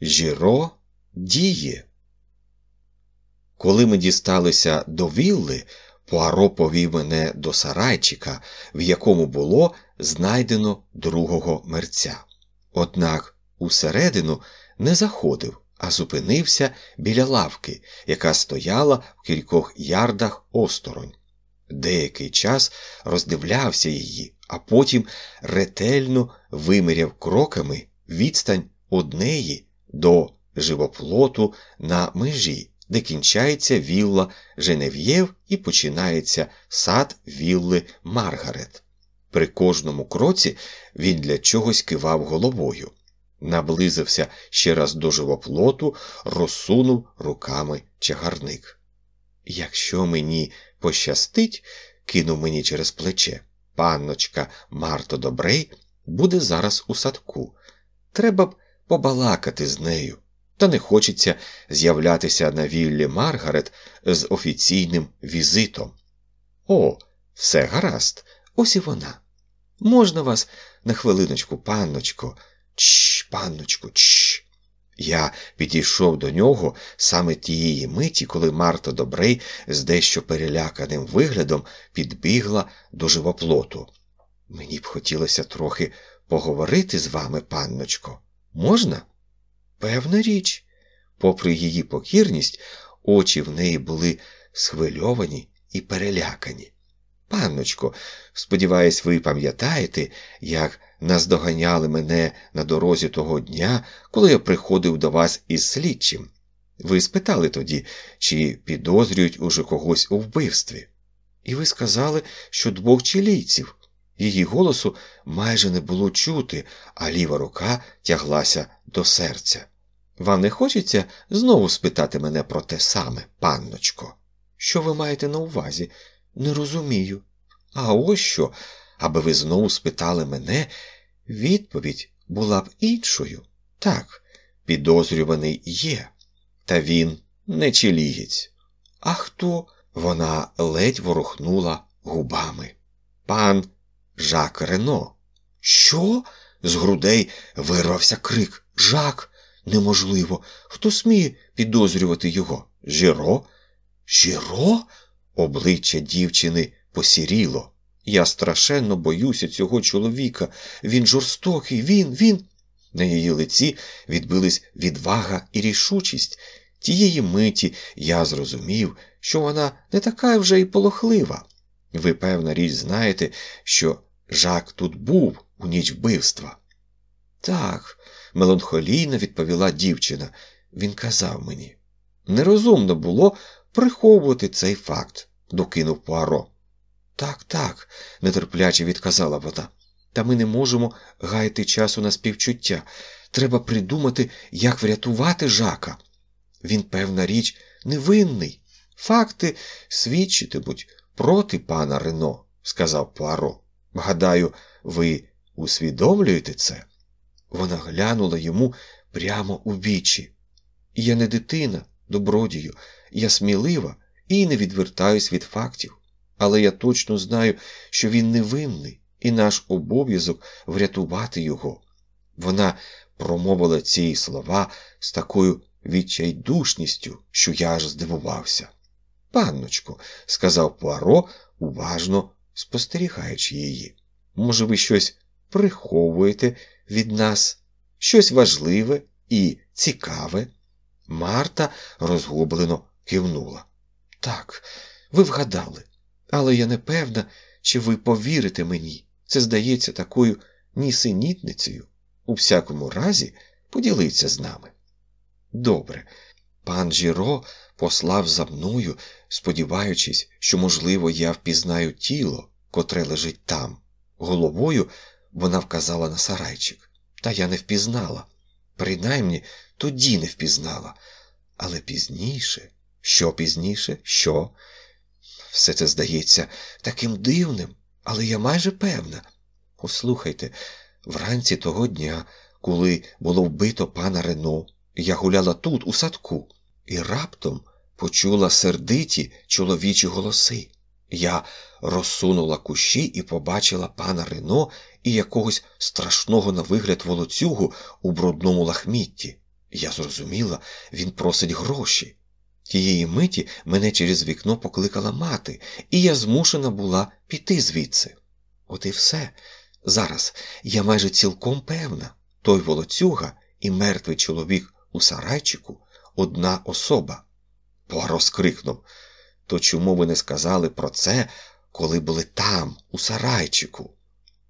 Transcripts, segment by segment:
Жіро діє. Коли ми дісталися до вілли, Пуаро повів мене до сарайчика, в якому було знайдено другого мерця. Однак усередину не заходив, а зупинився біля лавки, яка стояла в кількох ярдах осторонь. Деякий час роздивлявся її, а потім ретельно виміряв кроками відстань однеї до живоплоту на межі, де кінчається вілла Женев'єв і починається сад вілли Маргарет. При кожному кроці він для чогось кивав головою, наблизився ще раз до живоплоту, розсунув руками чагарник. Якщо мені пощастить, кинув мені через плече, панночка Марто Добрей буде зараз у садку. Треба б побалакати з нею, та не хочеться з'являтися на віллі Маргарет з офіційним візитом. О, все гаразд, ось і вона. Можна вас на хвилиночку, панночко, Чш, панночку, чш. Я підійшов до нього саме тієї миті, коли Марта Добрей з дещо переляканим виглядом підбігла до живоплоту. Мені б хотілося трохи поговорити з вами, панночко. Можна? Певна річ. Попри її покірність, очі в неї були схвильовані і перелякані. Панночко, сподіваюсь, ви пам'ятаєте, як наздоганяли мене на дорозі того дня, коли я приходив до вас із слідчим. Ви спитали тоді, чи підозрюють уже когось у вбивстві. І ви сказали, що двох чилійців. Її голосу майже не було чути, а ліва рука тяглася до серця. Вам не хочеться знову спитати мене про те саме, панночко? Що ви маєте на увазі? Не розумію. А ось що, аби ви знову спитали мене, відповідь була б іншою. Так, підозрюваний є, та він не чилігець. А хто? Вона ледь ворухнула губами. Пан Жак Рено. Що? З грудей вирвався крик. Жак, неможливо. Хто сміє підозрювати його? Жіро? Жіро? Обличчя дівчини посіріло. Я страшенно боюся цього чоловіка. Він жорстокий, він, він. На її лиці відбились відвага і рішучість. Тієї миті я зрозумів, що вона не така вже й полохлива. Ви, певна річ, знаєте, що Жак тут був у ніч вбивства. Так, меланхолійно відповіла дівчина. Він казав мені. Нерозумно було приховувати цей факт, докинув Пуаро. Так, так, нетерпляче відказала вона. Та ми не можемо гаяти часу на співчуття. Треба придумати, як врятувати жака. Він, певна річ, невинний. Факти свідчитимуть проти пана Рено, сказав Пуаро. Гадаю, ви усвідомлюєте це? Вона глянула йому прямо у вічі. Я не дитина, добродію, я смілива і не відвертаюсь від фактів але я точно знаю, що він невинний, і наш обов'язок врятувати його. Вона промовила ці слова з такою відчайдушністю, що я аж здивувався. Панночко, сказав Пуаро, уважно спостерігаючи її. Може, ви щось приховуєте від нас, щось важливе і цікаве? Марта розгублено кивнула. Так, ви вгадали. Але я не певна, чи ви повірите мені. Це здається такою нісенітницею. У всякому разі, поділиться з нами. Добре, пан Жіро послав за мною, сподіваючись, що, можливо, я впізнаю тіло, котре лежить там. Головою вона вказала на сарайчик. Та я не впізнала. Принаймні, тоді не впізнала. Але пізніше, що пізніше, що? Все це здається таким дивним, але я майже певна. Послухайте, вранці того дня, коли було вбито пана Рено, я гуляла тут, у садку, і раптом почула сердиті чоловічі голоси. Я розсунула кущі і побачила пана Рено і якогось страшного на вигляд волоцюгу у брудному лахмітті. Я зрозуміла, він просить гроші. Тієї миті мене через вікно покликала мати, і я змушена була піти звідси. От і все. Зараз я майже цілком певна, той волоцюга і мертвий чоловік у сарайчику одна особа. Пуаро скрикнув. То чому ви не сказали про це, коли були там, у сарайчику?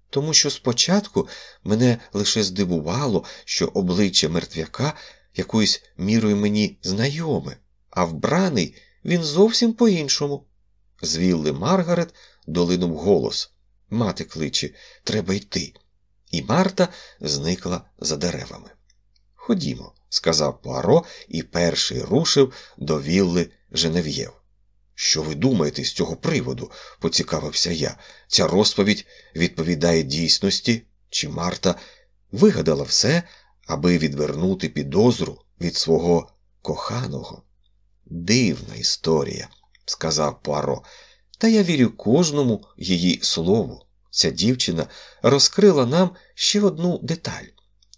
Тому що спочатку мене лише здивувало, що обличчя мертвяка якоюсь мірою мені знайоме, а вбраний він зовсім по-іншому. З вілли Маргарет долинув голос. Мати кличе, треба йти. І Марта зникла за деревами. Ходімо, сказав Пуаро і перший рушив до вілли Женев'єв. Що ви думаєте з цього приводу? поцікавився я. Ця розповідь відповідає дійсності, чи Марта вигадала все, аби відвернути підозру від свого коханого. Дивна історія, сказав Пуаро, та я вірю кожному її слову. Ця дівчина розкрила нам ще одну деталь.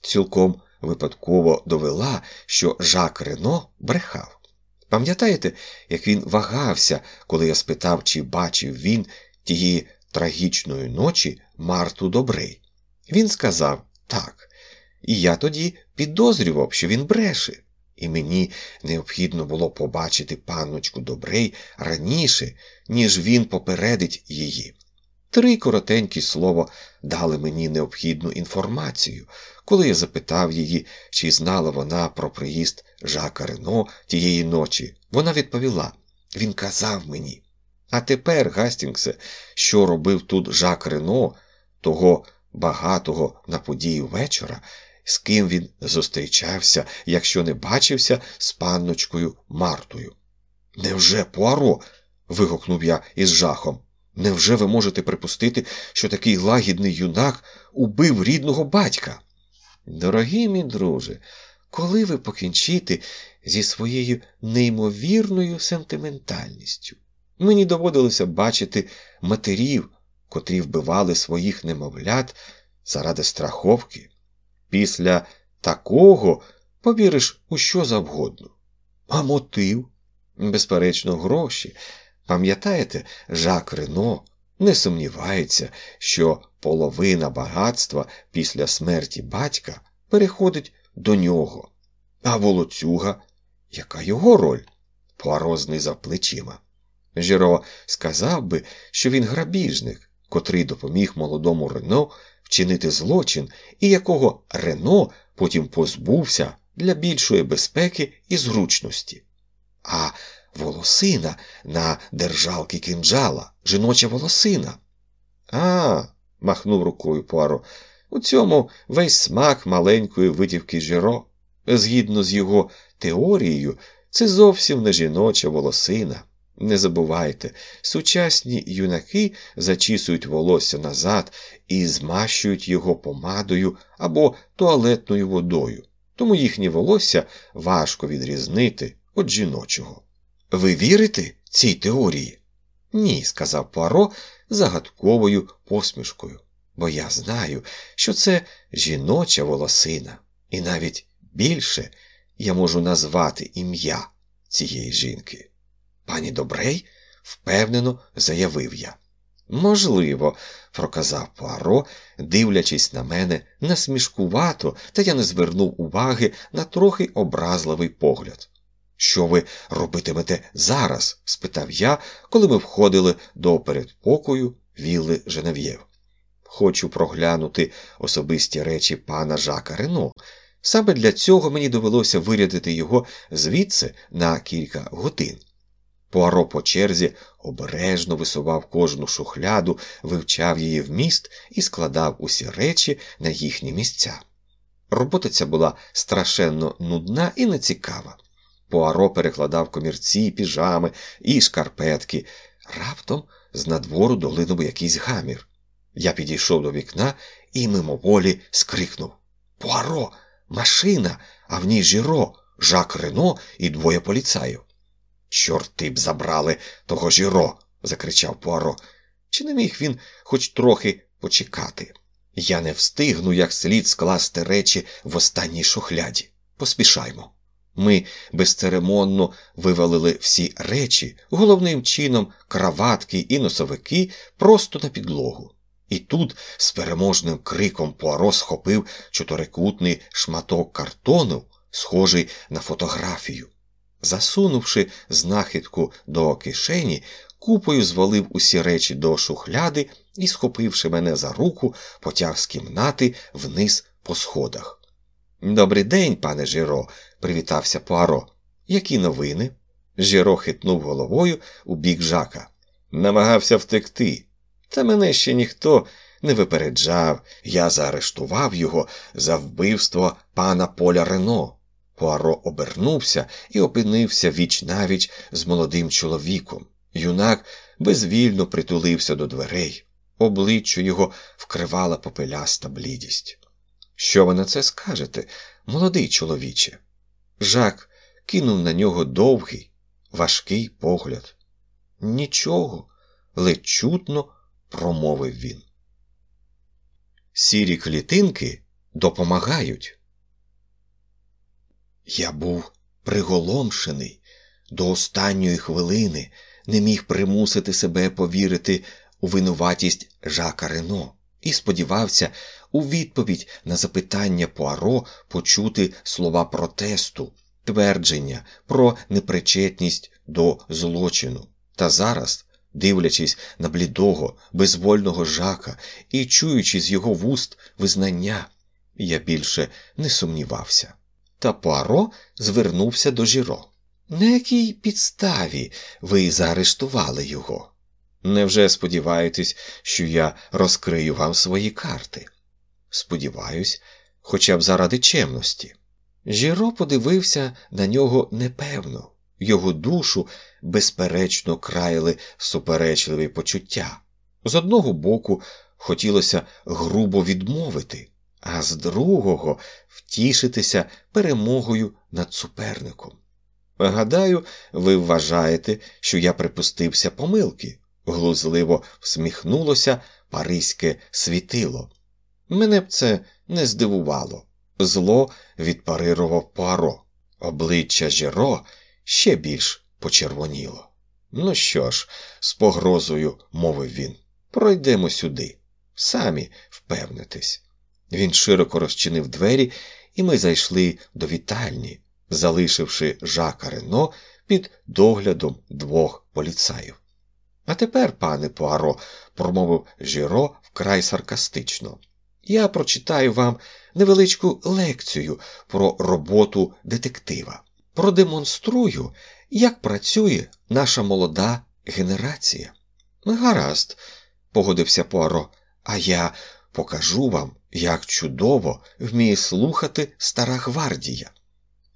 Цілком випадково довела, що Жак Рено брехав. Пам'ятаєте, як він вагався, коли я спитав, чи бачив він тієї трагічної ночі Марту Добрей? Він сказав так, і я тоді підозрював, що він бреше, і мені необхідно було побачити панночку Добрей раніше, ніж він попередить її. Три коротенькі слова дали мені необхідну інформацію, коли я запитав її, чи знала вона про приїзд Жака Рено тієї ночі. Вона відповіла: він казав мені. А тепер, Гастінгсе, що робив тут Жак Рено, того багатого на подію вечора, з ким він зустрічався, якщо не бачився з панночкою Мартою. Невже Пуаро? вигукнув я із жахом. Невже ви можете припустити, що такий лагідний юнак убив рідного батька? Дорогий мій друже, коли ви покінчите зі своєю неймовірною сентиментальністю? Мені доводилося бачити матерів, котрі вбивали своїх немовлят заради страховки. Після такого повіриш у що завгодно. А мотив? Безперечно, гроші. Пам'ятаєте, Жак Рено не сумнівається, що половина багатства після смерті батька переходить до нього. А волоцюга, яка його роль? Пуаро знизав плечима. Жіро сказав би, що він грабіжник, котрий допоміг молодому Рено вчинити злочин, і якого Рено потім позбувся для більшої безпеки і зручності. А волосина на держалки кинджала, жіноча волосина. А, махнув рукою Пуаро, у цьому весь смак маленької витівки Жиро. Згідно з його теорією, це зовсім не жіноча волосина. Не забувайте, сучасні юнаки зачісують волосся назад і змащують його помадою або туалетною водою, тому їхнє волосся важко відрізнити від жіночого. Ви вірите цій теорії? Ні, сказав Пуаро загадковою посмішкою, бо я знаю, що це жіноча волосина, і навіть більше я можу назвати ім'я цієї жінки. Пані Добрей впевнено заявив я. Можливо, проказав Пуаро, дивлячись на мене насмішкувато, та я не звернув уваги на трохи образливий погляд. Що ви робитимете зараз? спитав я, коли ми входили до передпокою вілли Женев'єв. Хочу проглянути особисті речі пана Жака Рено. Саме для цього мені довелося вирядити його звідси на кілька годин. Пуаро по черзі обережно висував кожну шухляду, вивчав її вміст і складав усі речі на їхні місця. Робота ця була страшенно нудна і нецікава. Пуаро перекладав комірці, піжами і шкарпетки. Раптом з надвору долинув якийсь гамір. Я підійшов до вікна і мимоволі скрикнув Пуаро, машина, а в ній жіро, Жак Рено і двоє поліцаїв. Чорти б забрали того жіро, закричав Пуаро. Чи не міг він хоч трохи почекати? Я не встигну як слід скласти речі в останній шухляді. поспішаймо. Ми безцеремонно вивалили всі речі, головним чином краватки і носовики просто на підлогу. І тут з переможним криком Пуаро схопив чотирикутний шматок картону, схожий на фотографію. Засунувши знахідку до кишені, купою звалив усі речі до шухляди і, схопивши мене за руку, потяг з кімнати вниз по сходах. Добрий день, пане Жиро, привітався Пуаро. Які новини? Жиро хитнув головою у бік жака. Намагався втекти. Та мене ще ніхто не випереджав. Я заарештував його за вбивство пана Поля Рено. Пуаро обернувся і опинився віч навіч з молодим чоловіком. Юнак безвільно притулився до дверей. Обличчя його вкривала попеляста блідість. Що ви на це скажете, молодий чоловіче? Жак кинув на нього довгий, важкий погляд. Нічого, ледь чутно промовив він. Сірі клітинки допомагають. Я був приголомшений до останньої хвилини, не міг примусити себе повірити у винуватість Жака Рено і сподівався у відповідь на запитання Пуаро почути слова протесту, твердження про непричетність до злочину. Та зараз, дивлячись на блідого, безвольного жака і чуючи з його вуст визнання, я більше не сумнівався. Та Пуаро звернувся до Жіро. На якій підставі ви заарештували його? Невже сподіваєтесь, що я розкрию вам свої карти? Сподіваюсь, хоча б заради чемності. Жіро подивився на нього непевно, його душу безперечно краяли суперечливі почуття. З одного боку, хотілося грубо відмовити, а з другого втішитися перемогою над суперником. Гадаю, ви вважаєте, що я припустився помилки, глузливо всміхнулося Паризьке світило. Мене б це не здивувало. Зло відпарирував Пуаро. Обличчя Жіро ще більш почервоніло. Ну що ж, з погрозою мовив він, пройдемо сюди, самі впевнитесь. Він широко розчинив двері, і ми зайшли до вітальні, залишивши Жака Рено під доглядом двох поліцаїв. А тепер, пане Пуаро, промовив Жіро вкрай саркастично, я прочитаю вам невеличку лекцію про роботу детектива. Продемонструю, як працює наша молода генерація. Гаразд, погодився Пуаро, а я покажу вам, як чудово вміє слухати стара гвардія.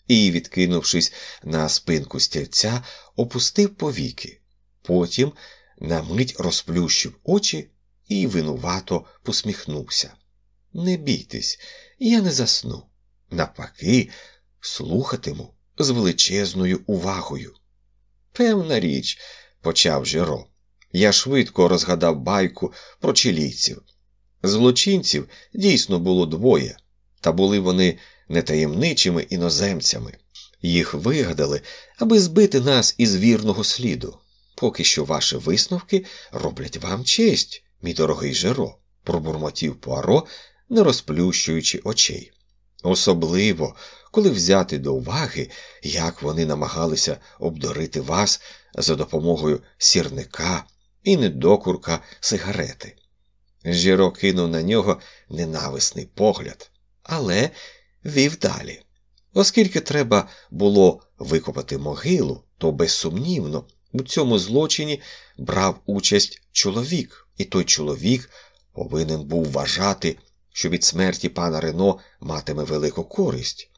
І, відкинувшись на спинку стільця, опустив повіки. Потім на мить розплющив очі і винувато посміхнувся. Не бійтесь, я не засну. Навпаки, слухатиму з величезною увагою. Певна річ, почав Жиро. Я швидко розгадав байку про чилійців. Злочинців дійсно було двоє, та були вони не таємничими іноземцями. Їх вигадали, аби збити нас із вірного сліду. Поки що ваші висновки роблять вам честь, мій дорогий Жиро, пробурмотів Пуаро, не розплющуючи очей. Особливо, коли взяти до уваги, як вони намагалися обдурити вас за допомогою сірника і недокурка сигарети. Жіро кинув на нього ненависний погляд, але вів далі. Оскільки треба було викопати могилу, то безсумнівно у цьому злочині брав участь чоловік, і той чоловік повинен був вважати, що від смерті пана Рено матиме велику користь.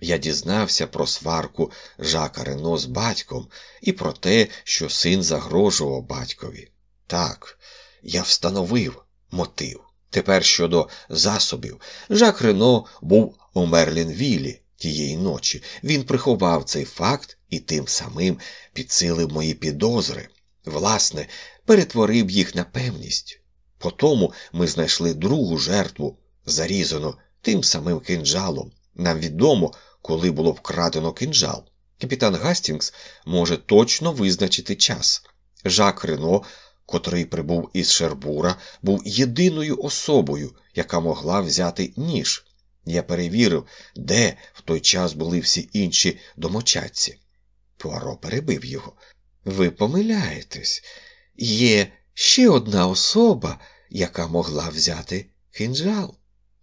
Я дізнався про сварку Жака Рено з батьком і про те, що син загрожував батькові. Так, я встановив мотив. Тепер щодо засобів, Жак Рено був у Мерлінвілі тієї ночі. Він приховав цей факт і тим самим підсилив мої підозри, власне, перетворив їх на певність. Потому ми знайшли другу жертву, зарізану тим самим кинджалом. Нам відомо, коли було вкрадено кинджал. Капітан Гастінгс може точно визначити час. Жак Рено, котрий прибув із Шербура, був єдиною особою, яка могла взяти ніж. Я перевірив, де в той час були всі інші домочадці. Пуаро перебив його. Ви помиляєтесь, є ще одна особа, яка могла взяти кинджал.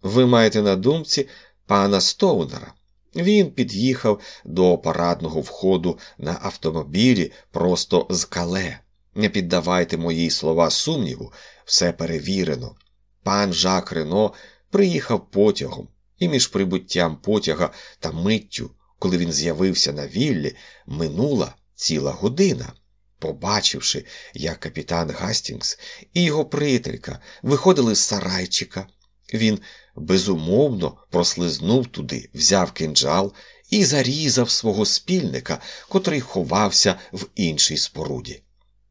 Ви маєте на думці пана Стоунера. Він під'їхав до парадного входу на автомобілі просто з кале. Не піддавайте мої слова сумніву, все перевірено. Пан Жак Рено приїхав потягом, і між прибуттям потяга та миттю, коли він з'явився на віллі, минула ціла година. Побачивши, як капітан Гастінгс і його приятелька виходили з сарайчика, він безумовно прослизнув туди, взяв кинджал і зарізав свого спільника, котрий ховався в іншій споруді.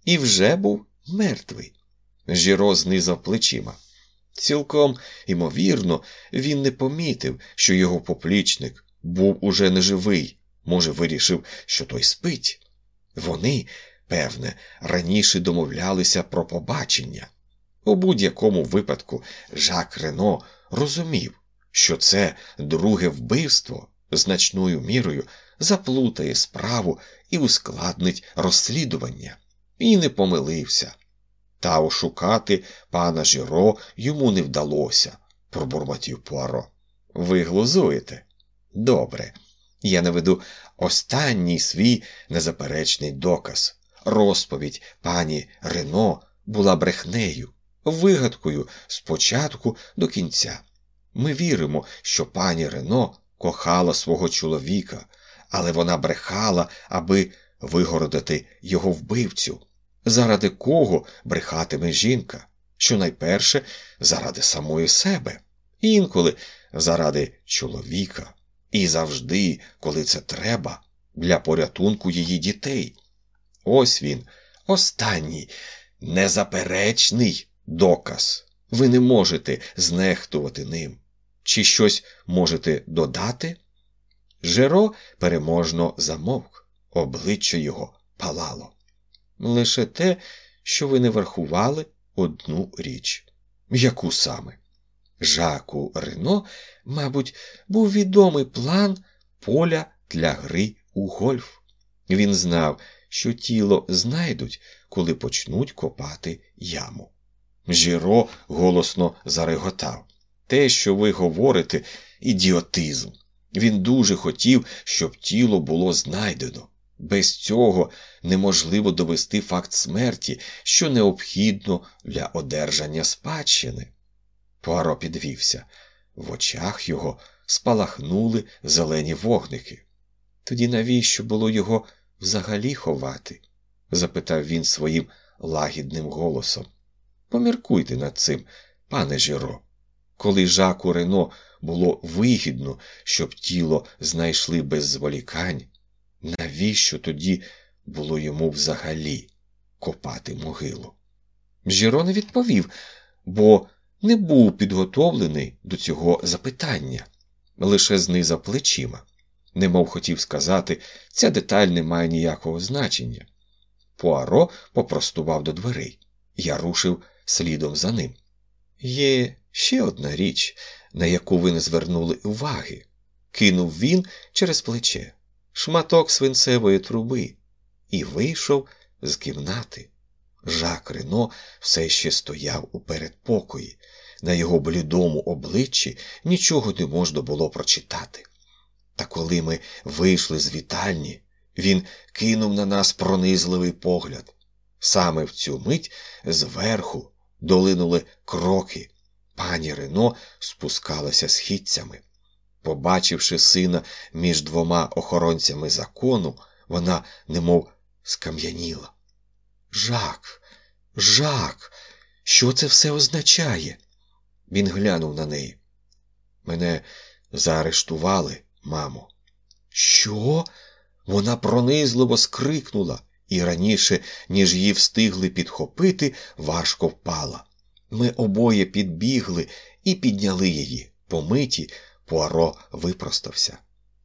І вже був мертвий. Жіро знизав плечима. Цілком імовірно, він не помітив, що його поплічник був уже неживий, може, вирішив, що той спить. Вони, певне, раніше домовлялися про побачення. У будь-якому випадку Жак Рено розумів, що це друге вбивство значною мірою заплутає справу і ускладнить розслідування, і не помилився. Та ошукати пана Жіро йому не вдалося, пробурмотів Пуаро. Ви глузуєте? Добре. Я наведу останній свій незаперечний доказ. Розповідь пані Рено була брехнею, вигадкою з початку до кінця. Ми віримо, що пані Рено кохала свого чоловіка, але вона брехала, аби вигородити його вбивцю. Заради кого брехатиме жінка? Щонайперше заради самої себе, інколи заради чоловіка, і завжди, коли це треба, для порятунку її дітей. Ось він, останній, незаперечний доказ. Ви не можете знехтувати ним. Чи щось можете додати? Жеро переможно замовк, обличчя його палало. Лише те, що ви не врахували одну річ. Яку саме? Жаку Рено, мабуть, був відомий план поля для гри у гольф. Він знав, що тіло знайдуть, коли почнуть копати яму. Жіро голосно зареготав. Те, що ви говорите, ідіотизм. Він дуже хотів, щоб тіло було знайдено. Без цього неможливо довести факт смерті, що необхідно для одержання спадщини. Пуаро підвівся. В очах його спалахнули зелені вогники. Тоді навіщо було його взагалі ховати? запитав він своїм лагідним голосом. Поміркуйте над цим, пане Жиро. Коли Жаку Рено було вигідно, щоб тіло знайшли без зволікань, навіщо тоді було йому взагалі копати могилу? Жіро не відповів, бо не був підготовлений до цього запитання, лише знизав плечима, немов хотів сказати, ця деталь не має ніякого значення. Пуаро попростував до дверей. Я рушив слідом за ним. Є ще одна річ, на яку ви не звернули уваги, кинув він через плече, шматок свинцевої труби, і вийшов з кімнати. Жак Рено все ще стояв у передпокої. На його блідому обличчі нічого не можна було прочитати. Та коли ми вийшли з вітальні, він кинув на нас пронизливий погляд. Саме в цю мить зверху долинули кроки. Пані Рено спускалася східцями. Побачивши сина між двома охоронцями закону, вона немов скам'яніла. Жак, жак, що це все означає? Він глянув на неї. Мене заарештували, мамо. Що? Вона пронизливо скрикнула і раніше, ніж її встигли підхопити, важко впала. Ми обоє підбігли і підняли її. Помиті, Пуаро випростався.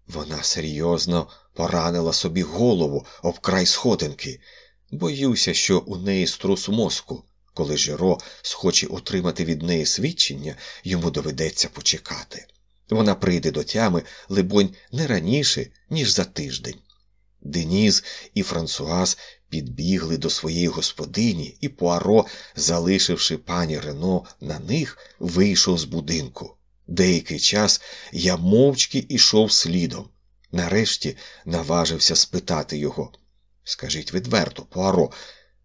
Вона серйозно поранила собі голову об край сходинки. Боюся, що у неї струс мозку. Коли Жиро схоче отримати від неї свідчення, йому доведеться почекати. Вона прийде до тями, либонь, не раніше, ніж за тиждень. Деніс і Франсуаз підбігли до своєї господині, і Пуаро, залишивши пані Рено на них, вийшов з будинку. Деякий час я мовчки ішов слідом. Нарешті наважився спитати його. Скажіть відверто, Пуаро,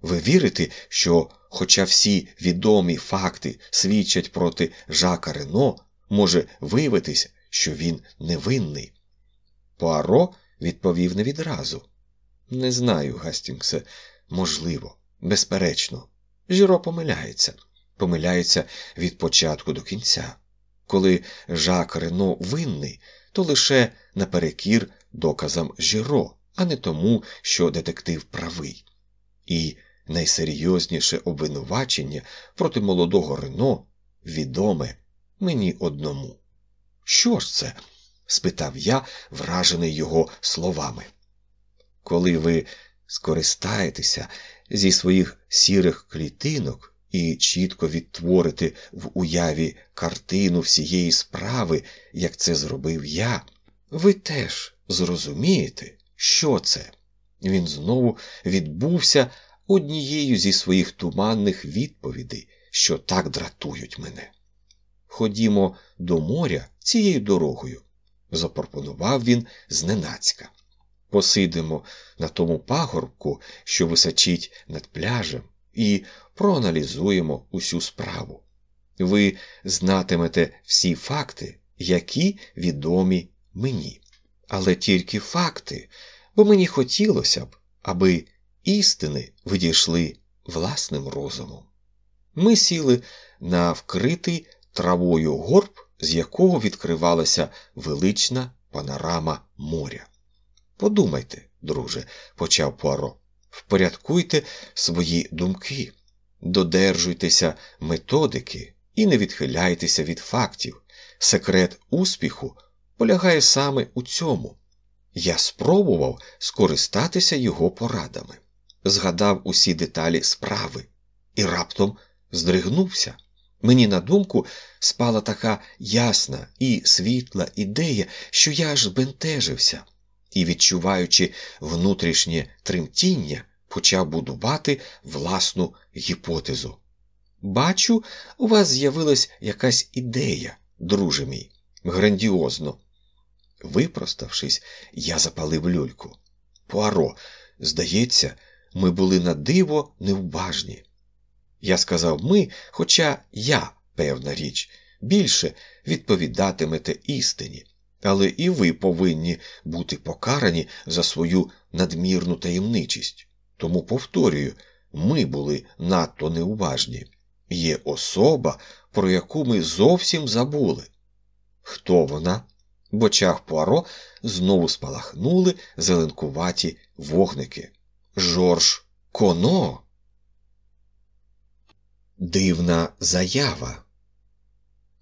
ви вірите, що, хоча всі відомі факти свідчать проти Жака Рено, може виявитись, що він невинний? Пуаро відповів не відразу. Не знаю, Гастінгсе, можливо, безперечно. Жіро помиляється, помиляється від початку до кінця. Коли Жак Рено винний, то лише наперекір доказам Жіро, а не тому, що детектив правий. І найсерйозніше обвинувачення проти молодого Рено відоме мені одному. Що ж це? спитав я, вражений його словами. Коли ви скористаєтеся зі своїх сірих клітинок і чітко відтворите в уяві картину всієї справи, як це зробив я, ви теж зрозумієте, що це. Він знову відбувся однією зі своїх туманних відповідей, що так дратують мене. Ходімо до моря цією дорогою, запропонував він зненацька. Посидимо на тому пагорбку, що височить над пляжем, і проаналізуємо усю справу. Ви знатимете всі факти, які відомі мені. Але тільки факти, бо мені хотілося б, аби істини відійшли власним розумом. Ми сіли на вкритий травою горб, з якого відкривалася велична панорама моря. Подумайте, друже, почав Пуаро, впорядкуйте свої думки, додержуйтеся методики і не відхиляйтеся від фактів. Секрет успіху полягає саме у цьому. Я спробував скористатися його порадами, згадав усі деталі справи і раптом здригнувся. Мені на думку спала така ясна і світла ідея, що я аж бентежився і, відчуваючи внутрішнє тремтіння, почав будувати власну гіпотезу. Бачу, у вас з'явилась якась ідея, друже мій, грандіозно. Випроставшись, я запалив люльку. Пуаро, здається, ми були на диво невбажні. Я сказав ми, хоча я, певна річ, більше відповідатимете істині, але і ви повинні бути покарані за свою надмірну таємничість. Тому повторюю, ми були надто неуважні. Є особа, про яку ми зовсім забули. Хто вона? В очах Пуаро знову спалахнули зеленкуваті вогники. Жорж Коно. Дивна заява.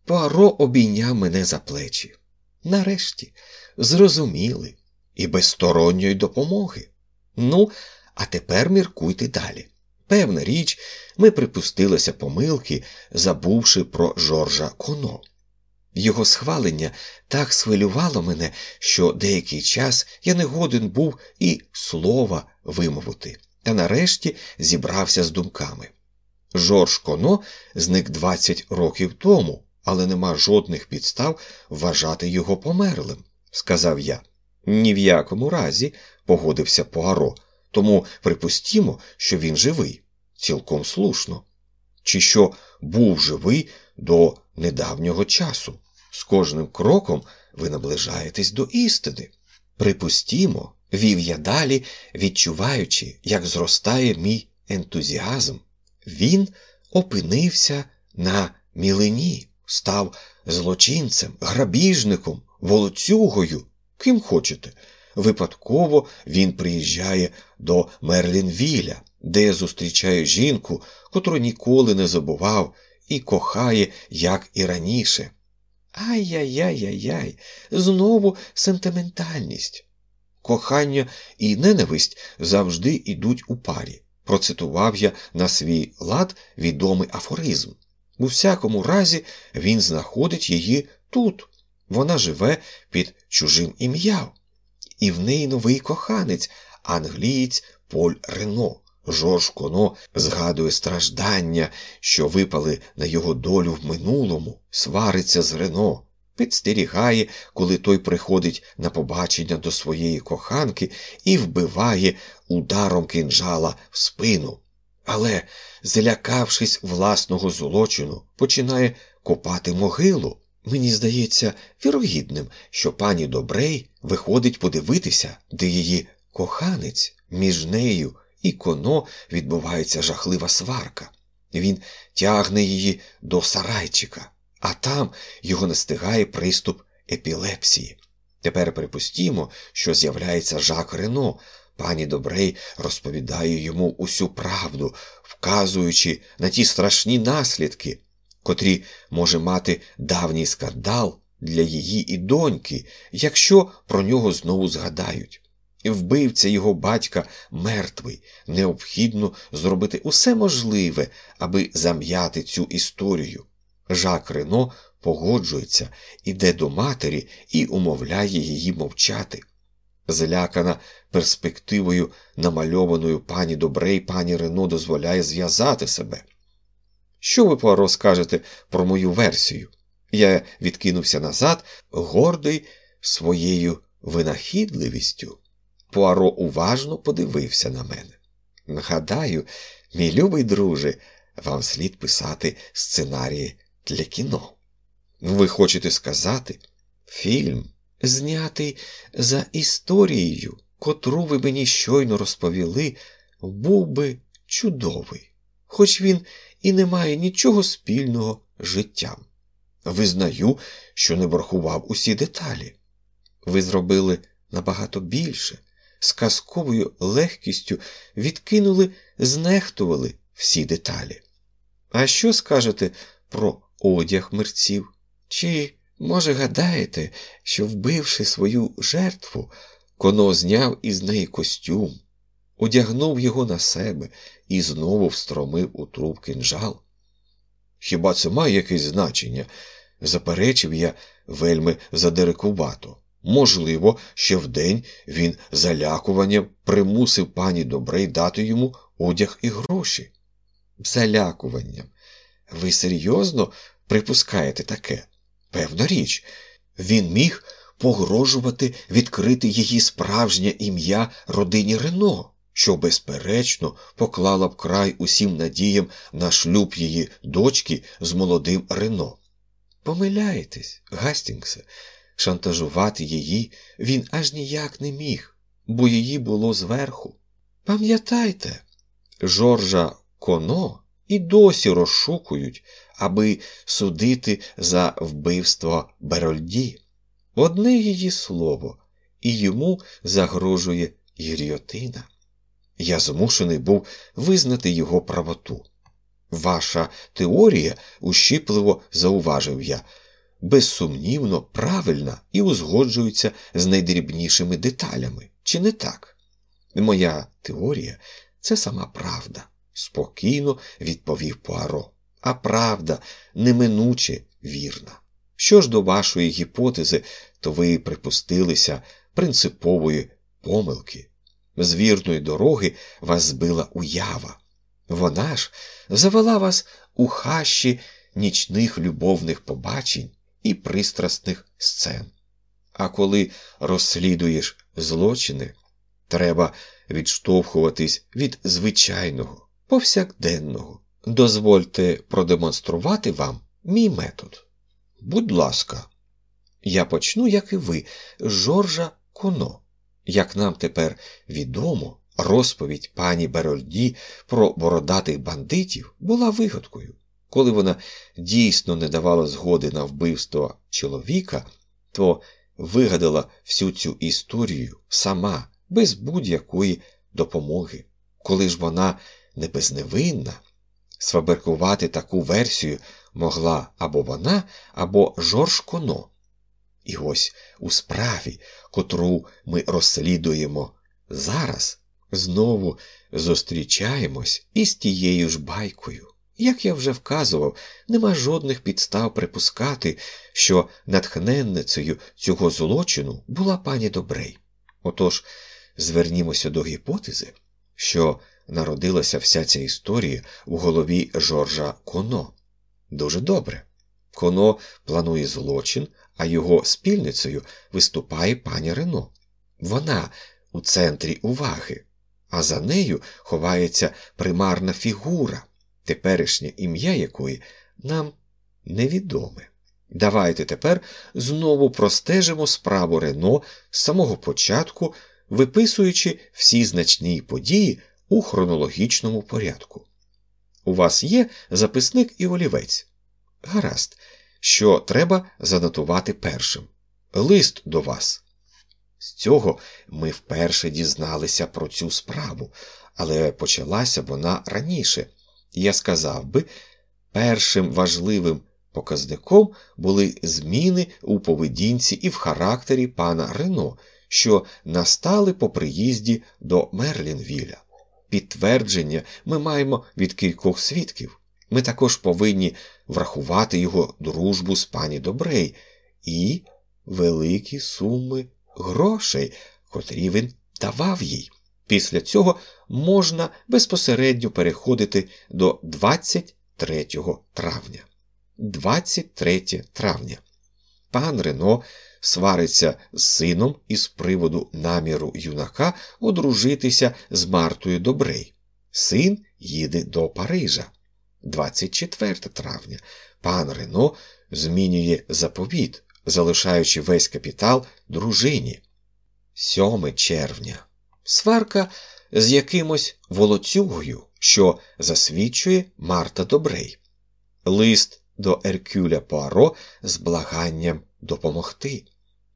Пуаро обійняв мене за плечі. Нарешті зрозуміли і без сторонньої допомоги. Ну, а тепер міркуйте далі. Певна річ, ми припустилися помилки, забувши про Жоржа Коно. Його схвалення так схвилювало мене, що деякий час я не годен був і слова вимовити, та нарешті зібрався з думками. Жорж Коно зник 20 років тому, але нема жодних підстав вважати його померлим, сказав я. Ні в якому разі, погодився Пуаро, тому припустімо, що він живий, цілком слушно. Чи що був живий до недавнього часу. З кожним кроком ви наближаєтесь до істини. Припустімо, вів я далі, відчуваючи, як зростає мій ентузіазм. Він опинився на мілині, став злочинцем, грабіжником, волоцюгою, ким хочете. Випадково він приїжджає до Мерлінвіля, де зустрічає жінку, котру ніколи не забував і кохає, як і раніше. Ай-яй-яй-яй-яй, знову сентиментальність. Кохання і ненависть завжди йдуть у парі. Процитував я на свій лад відомий афоризм. У всякому разі, він знаходить її тут. Вона живе під чужим ім'ям. І в неї новий коханець, англієць Поль Рено. Жорж Коно згадує страждання, що випали на його долю в минулому, свариться з Рено, підстерігає, коли той приходить на побачення до своєї коханки і вбиває ударом кинджала в спину. Але, злякавшись власного злочину, починає копати могилу. Мені здається вірогідним, що пані Добрей виходить подивитися, де її коханець між нею і коно відбувається жахлива сварка. Він тягне її до сарайчика, а там його настигає приступ епілепсії. Тепер припустімо, що з'являється Жак Рено. Пані Добрей розповідає йому усю правду, вказуючи на ті страшні наслідки, котрі може мати давній скандал для її і доньки, якщо про нього знову згадають. Вбивця його батька мертвий, необхідно зробити усе можливе, аби зам'яти цю історію. Жак Рено погоджується, іде до матері і умовляє її мовчати. Злякана перспективою, намальованою пані Добрей, пані Рено дозволяє зв'язати себе. Що ви Пуаро, скажете про мою версію? Я відкинувся назад, гордий своєю винахідливістю. Пуаро уважно подивився на мене. Гадаю, мій любий друже, вам слід писати сценарії для кіно. Ви хочете сказати, фільм, знятий за історією, котру ви мені щойно розповіли, був би чудовий, хоч він і не має нічого спільного з життям. Визнаю, що не врахував усі деталі. Ви зробили набагато більше, з казковою легкістю відкинули, знехтували всі деталі. А що скажете про одяг мерців? Чи, може, гадаєте, що, вбивши свою жертву, коно зняв із неї костюм, одягнув його на себе і знову встромив у труп кинжал? Хіба це має якесь значення? заперечив я вельми задирикувато. Можливо, ще вдень він залякуванням примусив пані Добрей дати йому одяг і гроші. Залякуванням. Ви серйозно припускаєте таке? Певна річ, він міг погрожувати відкрити її справжнє ім'я родині Рено, що, безперечно, поклала б край усім надіям на шлюб її дочки з молодим Рено. Помиляєтесь, Гастінгсе, шантажувати її він аж ніяк не міг, бо її було зверху. Пам'ятайте, Жоржа Коно і досі розшукують, аби судити за вбивство Берольді. Одне її слово, і йому загрожує гірйотина. Я змушений був визнати його правоту. Ваша теорія, ущіпливо зауважив я, безсумнівно правильна і узгоджується з найдрібнішими деталями, чи не так? Моя теорія це сама правда, спокійно відповів Пуаро. А правда неминуче вірна. Що ж до вашої гіпотези, то ви припустилися принципової помилки. З вірної дороги вас збила уява. Вона ж завела вас у хащі нічних любовних побачень і пристрасних сцен. А коли розслідуєш злочини, треба відштовхуватись від звичайного, повсякденного. Дозвольте продемонструвати вам мій метод. Будь ласка, я почну, як і ви, Жоржа Коно. Як нам тепер відомо, розповідь пані Берольді про бородатих бандитів була вигадкою. Коли вона дійсно не давала згоди на вбивство чоловіка, то вигадала всю цю історію сама, без будь-якої допомоги. Коли ж вона не безневинна, сфабрикувати таку версію могла або вона, або Жорж Коно. І ось у справі, котру ми розслідуємо зараз, знову зустрічаємось із тією ж байкою. Як я вже вказував, нема жодних підстав припускати, що натхненницею цього злочину була пані Добрей. Отож, звернімося до гіпотези, що народилася вся ця історія в голові Жоржа Коно. Дуже добре. Коно планує злочин, а його спільницею виступає пані Рено. Вона у центрі уваги, а за нею ховається примарна фігура, теперішнє ім'я якої нам невідоме. Давайте тепер знову простежимо справу Рено з самого початку, виписуючи всі значні події у хронологічному порядку. У вас є записник і олівець. Гаразд, що треба занотувати першим. Лист до вас. З цього ми вперше дізналися про цю справу, але почалася вона раніше. Я сказав би, першим важливим показником були зміни у поведінці і в характері пана Рено, що настали по приїзді до Мерлінвіля. Підтвердження ми маємо від кількох свідків. Ми також повинні врахувати його дружбу з пані Добрей і великі суми грошей, котрі він давав їй. Після цього можна безпосередньо переходити до 23 травня. 23 травня. Пан Рено свариться з сином із приводу наміру юнака одружитися з Мартою Добрей. Син їде до Парижа. 24 травня. Пан Рено змінює заповіт, залишаючи весь капітал дружині. 7 червня. Сварка з якимось волоцюгою, що засвідчує Марта Добрей. Лист до Еркюля Пуаро з благанням допомогти.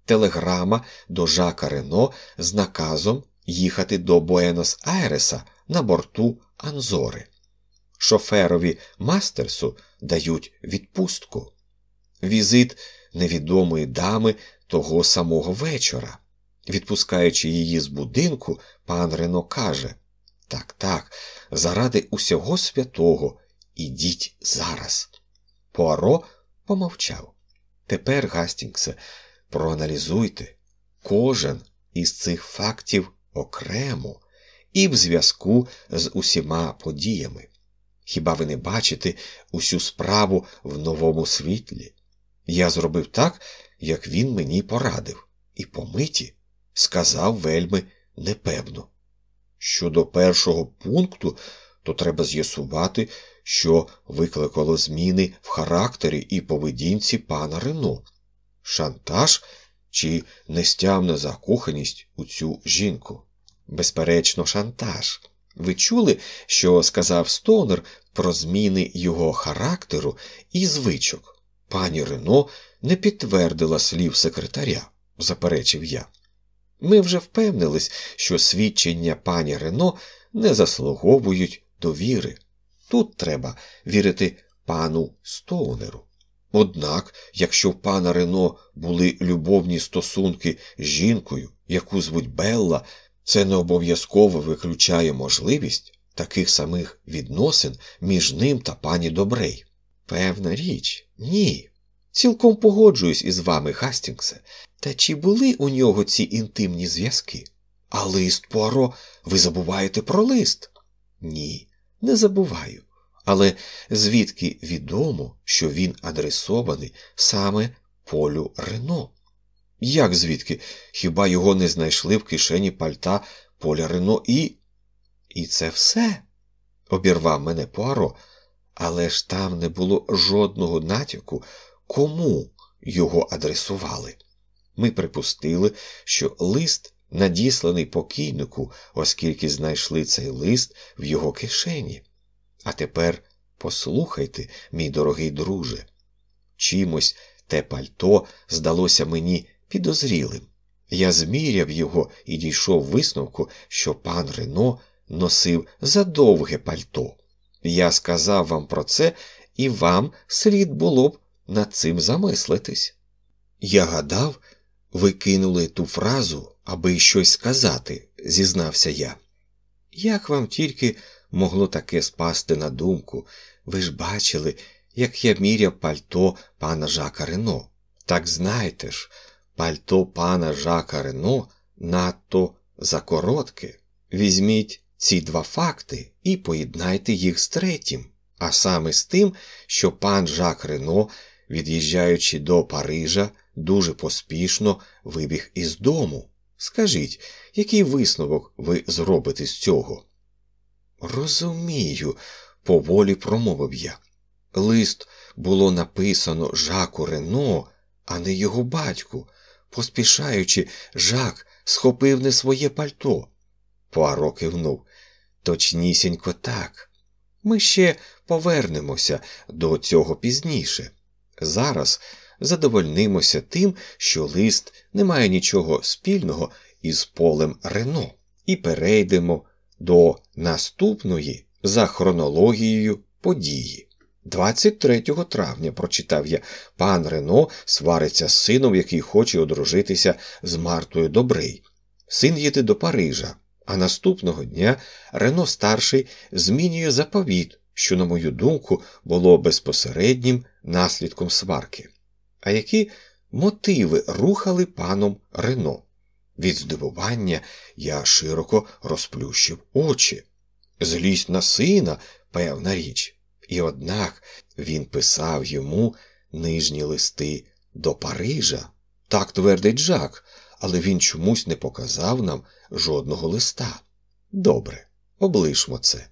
Телеграма до Жака Рено з наказом їхати до Буенос Айреса на борту Анзори. Шоферові Мастерсу дають відпустку. Візит невідомої дами того самого вечора. Відпускаючи її з будинку, пан Рено каже Так, так, заради усього святого, ідіть зараз. Пуаро помовчав. Тепер, Гастінгсе, проаналізуйте кожен із цих фактів окремо і в зв'язку з усіма подіями. Хіба ви не бачите усю справу в новому світлі? Я зробив так, як він мені порадив, і по миті сказав вельми непевно. Щодо першого пункту, то треба з'ясувати, що викликало зміни в характері і поведінці пана Рено, шантаж чи нестямна закоханість у цю жінку. Безперечно, шантаж. Ви чули, що сказав Стонер про зміни його характеру і звичок. Пані Рено не підтвердила слів секретаря, заперечив я. Ми вже впевнились, що свідчення пані Рено не заслуговують довіри. Тут треба вірити пану Стоунеру. Однак, якщо в пана Рено були любовні стосунки з жінкою, яку звуть Белла, це не обов'язково виключає можливість таких самих відносин між ним та пані Добрей. Певна річ, ні. Цілком погоджуюсь із вами, Гастінгсе. Та чи були у нього ці інтимні зв'язки? А лист Пуаро, ви забуваєте про лист? Ні, не забуваю. Але звідки відомо, що він адресований саме полю Рено? Як звідки? Хіба його не знайшли в кишені пальта поля Рено і. І це все? обірвав мене Пуаро, але ж там не було жодного натяку, кому його адресували. Ми припустили, що лист надісланий покійнику, оскільки знайшли цей лист в його кишені. А тепер послухайте, мій дорогий друже, чимось те пальто здалося мені підозрілим. Я зміряв його і дійшов висновку, що пан Рено носив задовге пальто. Я сказав вам про це і вам слід було б над цим замислитись. Я гадав, ви кинули ту фразу, аби щось сказати, зізнався я. Як вам тільки могло таке спасти на думку, ви ж бачили, як я міряв пальто пана Жака Рено. Так знаєте ж, пальто пана Жака Рено надто закоротке. Візьміть ці два факти і поєднайте їх з третім, а саме з тим, що пан Жак Рено, від'їжджаючи до Парижа, дуже поспішно вибіг із дому. Скажіть, який висновок ви зробите з цього? Розумію, поволі промовив я. Лист було написано Жаку Рено, а не його батьку. Поспішаючи, Жак схопив не своє пальто. Пуаро кивнув. Точнісінько так. Ми ще повернемося до цього пізніше. Зараз задовольнимося тим, що лист не має нічого спільного із полем Рено, і перейдемо до наступної за хронологією події. 23 травня прочитав я пан Рено свариться з сином, який хоче одружитися з Мартою Добрий. Син їде до Парижа, а наступного дня Рено старший змінює заповіт, що, на мою думку, було безпосереднім наслідком сварки. А які мотиви рухали паном Рено? Від здивування я широко розплющив очі. Злість на сина, певна річ. І однак він писав йому нижні листи до Парижа. Так твердить Жак, але він чомусь не показав нам жодного листа. Добре, облишмо це.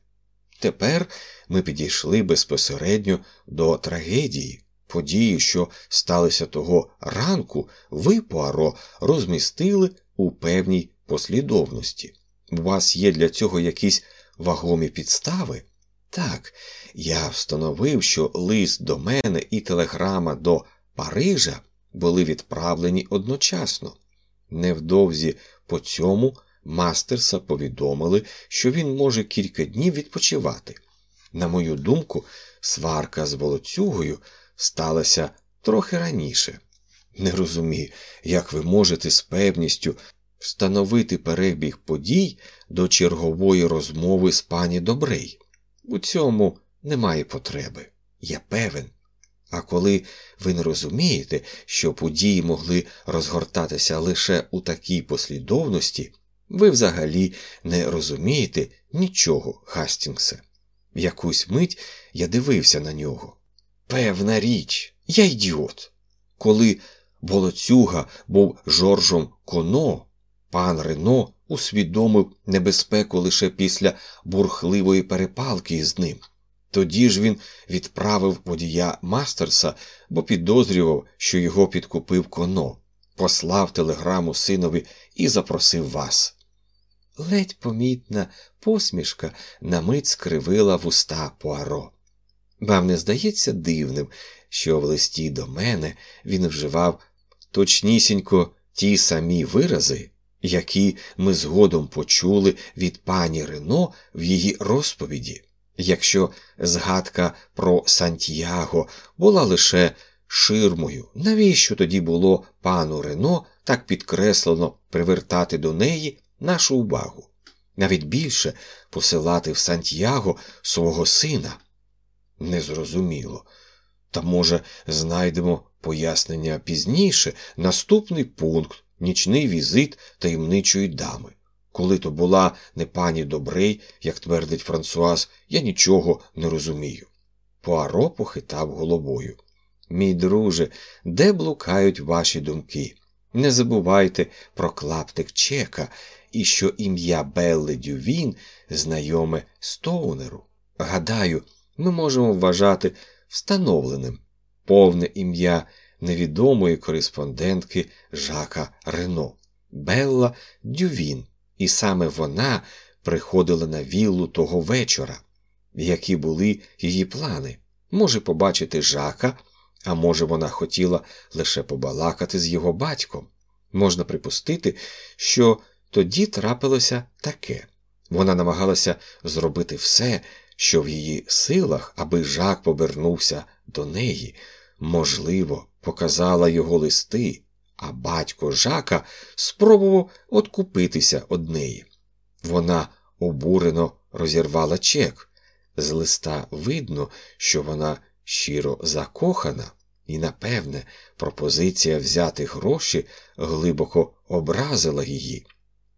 Тепер ми підійшли безпосередньо до трагедії. Події, що сталися того ранку, ви, Пуаро, розмістили у певній послідовності. У вас є для цього якісь вагомі підстави? Так, я встановив, що лист до мене і телеграма до Парижа були відправлені одночасно. Невдовзі по цьому мастерса повідомили, що він може кілька днів відпочивати. На мою думку, сварка з волоцюгою сталася трохи раніше. Не розумію, як ви можете з певністю встановити перебіг подій до чергової розмови з пані Добрей. У цьому немає потреби, я певен. А коли ви не розумієте, що події могли розгортатися лише у такій послідовності, ви взагалі не розумієте нічого, Гастінгсе. Якусь мить я дивився на нього. Певна річ, я ідіот. Коли Волоцюга був Жоржом Коно, пан Рено усвідомив небезпеку лише після бурхливої перепалки з ним. Тоді ж він відправив водія Мастерса, бо підозрював, що його підкупив коно, послав телеграму синові і запросив вас. Ледь помітна посмішка на мить скривила вуста Пуаро. Вам не здається дивним, що в листі до мене він вживав точнісінько ті самі вирази, які ми згодом почули від пані Рено в її розповіді, якщо згадка про Сантьяго була лише ширмою, навіщо тоді було пану Рено так підкреслено привертати до неї нашу увагу, навіть більше посилати в Сантьяго свого сина? Незрозуміло. Та, може, знайдемо пояснення пізніше, наступний пункт нічний візит таємничої дами. Коли то була не пані Добрей, як твердить Франсуаз, я нічого не розумію. Пуаро похитав головою. Мій друже, де блукають ваші думки? Не забувайте про клаптик Чека і що ім'я Белли Дювін знайоме Стоунеру. Гадаю, ми можемо вважати встановленим повне ім'я невідомої кореспондентки Жака Рено, Белла Дювін, і саме вона приходила на віллу того вечора. Які були її плани? Може побачити Жака, а може, вона хотіла лише побалакати з його батьком. Можна припустити, що тоді трапилося таке. Вона намагалася зробити все, що в її силах, аби Жак повернувся до неї, можливо, показала його листи, а батько Жака спробував откупитися од неї. Вона обурено розірвала чек. З листа видно, що вона щиро закохана, і, напевне, пропозиція взяти гроші глибоко образила її.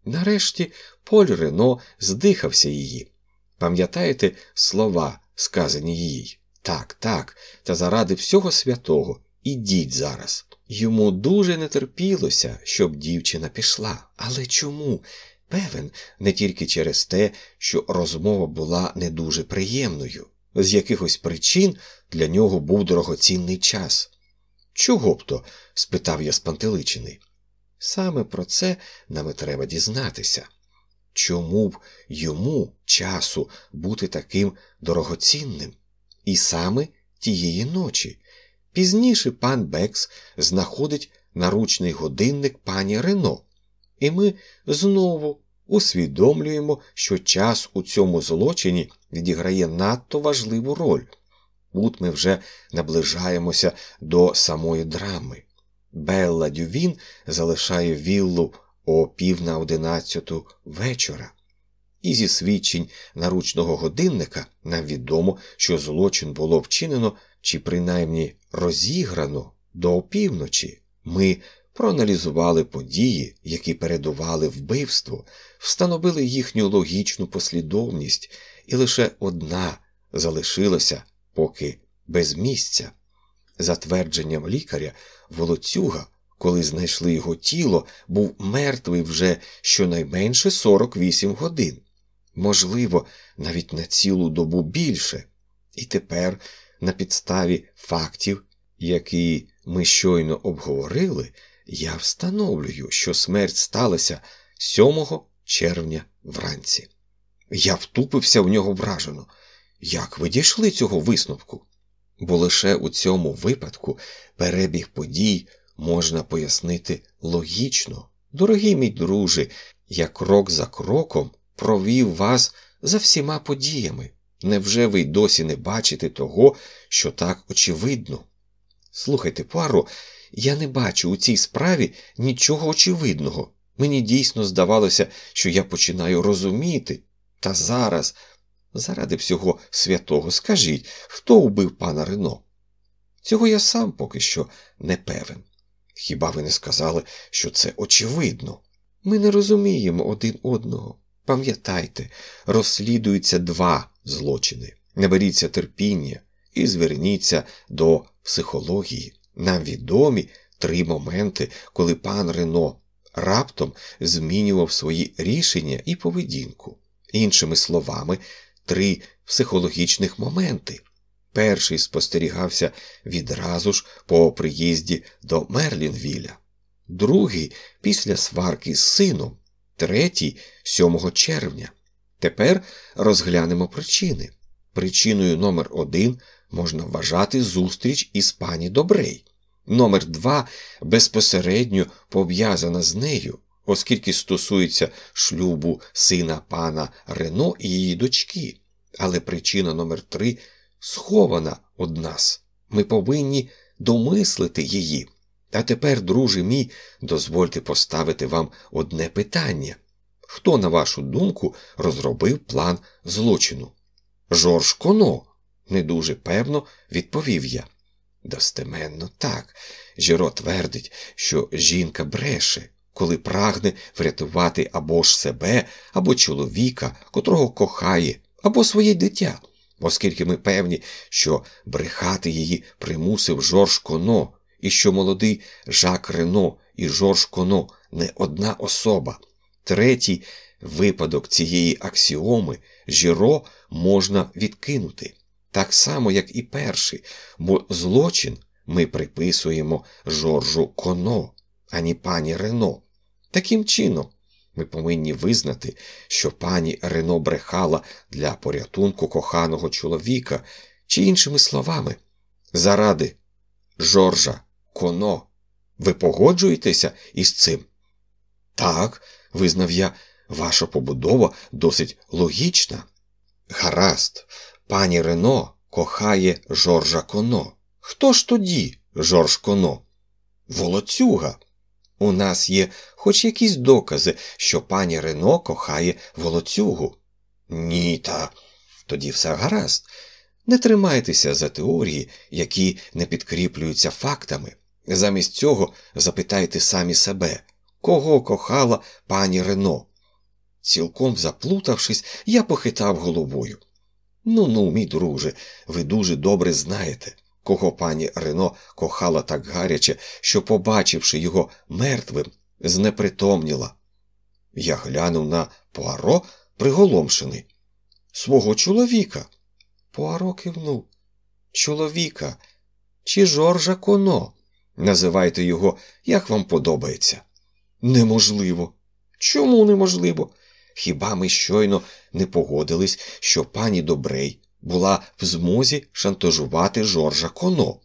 Нарешті Поль Рено здихався її. Пам'ятаєте слова, сказані їй? Так, так, та заради всього святого ідіть зараз. Йому дуже не терпілося, щоб дівчина пішла. Але чому? Певен, не тільки через те, що розмова була не дуже приємною, з якихось причин для нього був дорогоцінний час. Чого б то? спитав я спантеличений. Саме про це нам і треба дізнатися. Чому б йому часу бути таким дорогоцінним? І саме тієї ночі. Пізніше пан Бекс знаходить наручний годинник пані Рено, і ми знову усвідомлюємо, що час у цьому злочині відіграє надто важливу роль. Тут ми вже наближаємося до самої драми. Белла Дювін залишає віллу о пів на одинадцяту вечора. І зі свідчень наручного годинника нам відомо, що злочин було вчинено чи принаймні розіграно до опівночі. Ми проаналізували події, які передували вбивству, встановили їхню логічну послідовність, і лише одна залишилася поки без місця. За твердженням лікаря, волоцюга, коли знайшли його тіло, був мертвий вже щонайменше 48 годин, можливо, навіть на цілу добу більше. І тепер, на підставі фактів, які ми щойно обговорили, я встановлюю, що смерть сталася 7 червня вранці. Я втупився в нього вражено. Як ви дійшли цього висновку? Бо лише у цьому випадку перебіг подій можна пояснити логічно. Дорогий мій друже, я крок за кроком провів вас за всіма подіями. Невже ви й досі не бачите того, що так очевидно? Слухайте, Пуаро, я не бачу у цій справі нічого очевидного. Мені дійсно здавалося, що я починаю розуміти. Та зараз, заради всього святого, скажіть, хто убив пана Рено? Цього я сам поки що не певен. Хіба ви не сказали, що це очевидно? Ми не розуміємо один одного. Пам'ятайте, розслідуються два злочини. Наберіться терпіння і зверніться до психології. Нам відомі три моменти, коли пан Рено раптом змінював свої рішення і поведінку. Іншими словами, три психологічних моменти. Перший спостерігався відразу ж по приїзді до Мерлінвіля, другий після сварки з сином, третій 7 червня. Тепер розглянемо причини. Причиною номер один можна вважати зустріч із пані Добрей. Номер два безпосередньо пов'язана з нею, оскільки стосується шлюбу сина пана Рено і її дочки. Але причина номер три схована од нас. Ми повинні домислити її. А тепер, друже мій, дозвольте поставити вам одне питання. Хто, на вашу думку, розробив план злочину? Жорж Коно, не дуже певно відповів я. Достеменно так. Жіро твердить, що жінка бреше, коли прагне врятувати або ж себе, або чоловіка, котрого кохає, або своє дитя, оскільки ми певні, що брехати її примусив Жорж Коно, і що молодий Жак Рено і Жорж Коно не одна особа. Третій випадок цієї аксіоми Жіро можна відкинути так само, як і перший, бо злочин ми приписуємо Жоржу Коно, ані пані Рено. Таким чином, ми повинні визнати, що пані Рено брехала для порятунку коханого чоловіка, чи іншими словами, заради Жоржа Коно. Ви погоджуєтеся із цим? Так, визнав я, ваша побудова досить логічна. Гаразд, пані Рено кохає Жоржа Коно. Хто ж тоді Жорж Коно? Волоцюга. У нас є хоч якісь докази, що пані Рено кохає волоцюгу. Ні, та тоді все гаразд. Не тримайтеся за теорії, які не підкріплюються фактами. Замість цього запитайте самі себе, кого кохала пані Рено. Цілком заплутавшись, я похитав головою. Ну ну, мій друже, ви дуже добре знаєте, кого пані Рено кохала так гаряче, що, побачивши його мертвим, знепритомніла. Я глянув на Пуаро, приголомшений. Свого чоловіка. Пуаро кивнув. Чоловіка чи Жоржа Коно. Називайте його, як вам подобається. Неможливо. Чому неможливо? Хіба ми щойно не погодились, що пані Добрей була в змозі шантажувати Жоржа Коно?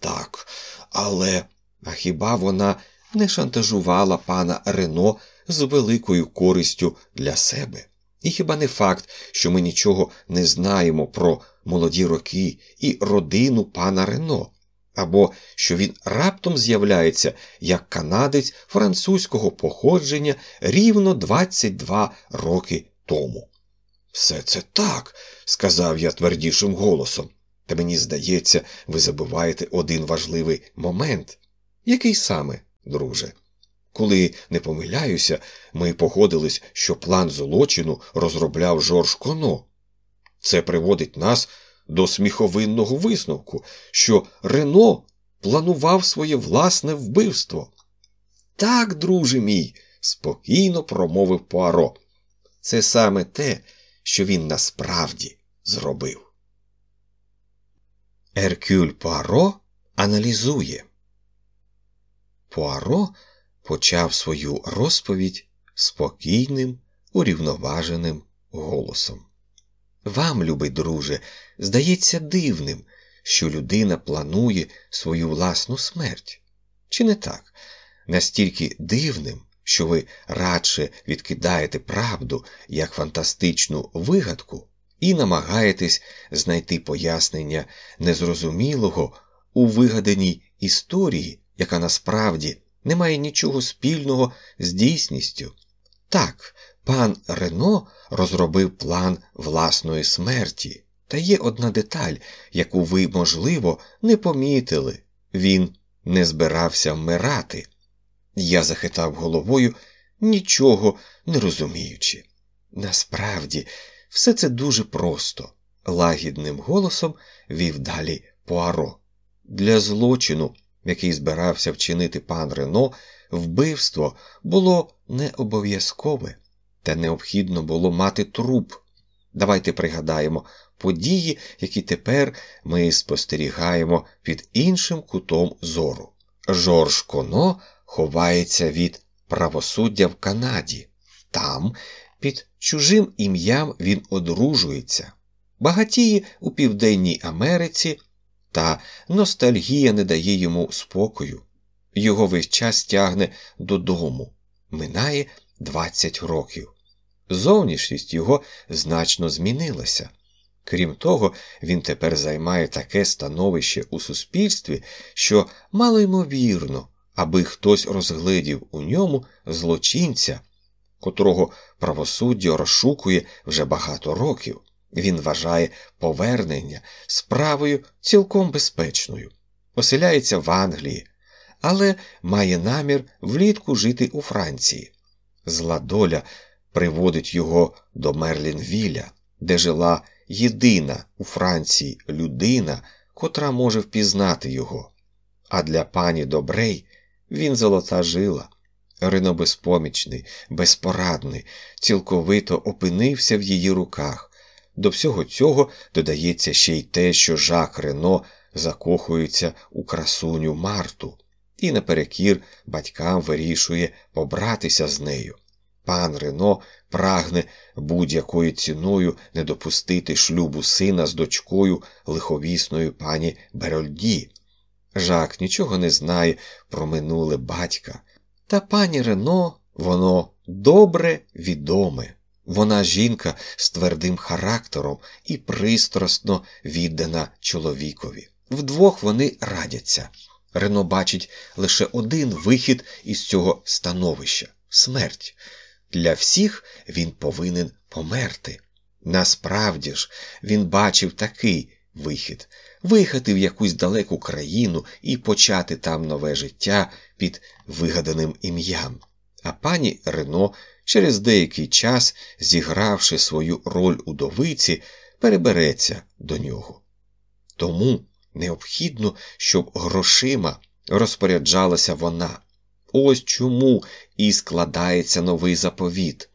Так, але а хіба вона не шантажувала пана Рено з великою користю для себе? І хіба не факт, що ми нічого не знаємо про молоді роки і родину пана Рено? або що він раптом з'являється як канадець французького походження рівно 22 роки тому. Все це так, сказав я твердішим голосом, та мені здається, ви забуваєте один важливий момент. Який саме, друже? Коли не помиляюся, ми погодились, що план злочину розробляв Жорж Коно. Це приводить нас до сміховинного висновку, що Рено планував своє власне вбивство. Так, друже мій, спокійно промовив Пуаро. Це саме те, що він насправді зробив. Еркюль Пуаро аналізує. Пуаро почав свою розповідь спокійним, урівноваженим голосом. Вам, любий друже, здається дивним, що людина планує свою власну смерть. Чи не так? Настільки дивним, що ви радше відкидаєте правду як фантастичну вигадку і намагаєтесь знайти пояснення незрозумілого у вигаданій історії, яка насправді не має нічого спільного з дійсністю. Так, пан Рено розробив план власної смерті. Та є одна деталь, яку ви, можливо, не помітили він не збирався вмирати. Я захитав головою, нічого не розуміючи. Насправді, все це дуже просто, лагідним голосом вів далі Пуаро. Для злочину, який збирався вчинити пан Рено, вбивство було не обов'язкове, та необхідно було мати труп. Давайте пригадаємо події, які тепер ми спостерігаємо під іншим кутом зору. Жорж Коно ховається від правосуддя в Канаді. Там, під чужим ім'ям, він одружується, багатіє у Південній Америці, та ностальгія не дає йому спокою. Його весь час тягне додому. Минає 20 років. Зовнішність його значно змінилася. Крім того, він тепер займає таке становище у суспільстві, що малоймовірно, аби хтось розглядів у ньому злочинця, котрого правосуддя розшукує вже багато років. Він вважає повернення справою цілком безпечною, поселяється в Англії, але має намір влітку жити у Франції. Зла доля приводить його до Мерлінвіля, де жила єдина у Франції людина, котра може впізнати його. А для пані Добрей він золота жила. Рино безпомічний, безпорадний, цілковито опинився в її руках. До всього цього додається ще й те, що Жак Рено закохується у красуню Марту, і наперекір батькам вирішує побратися з нею. Пан Рено прагне будь-якою ціною не допустити шлюбу сина з дочкою лиховісною пані Берольді. Жак нічого не знає про минуле батька, та пані Рено воно добре відоме. Вона жінка з твердим характером і пристрасно віддана чоловікові. Вдвох вони радяться. Рено бачить лише один вихід із цього становища смерть. Для всіх він повинен померти. Насправді ж, він бачив такий вихід виїхати в якусь далеку країну і почати там нове життя під вигаданим ім'ям. А пані Рено, через деякий час, зігравши свою роль удовиці, перебереться до нього. Тому необхідно, щоб грошима розпоряджалася вона. Ось чому і складається новий заповіт.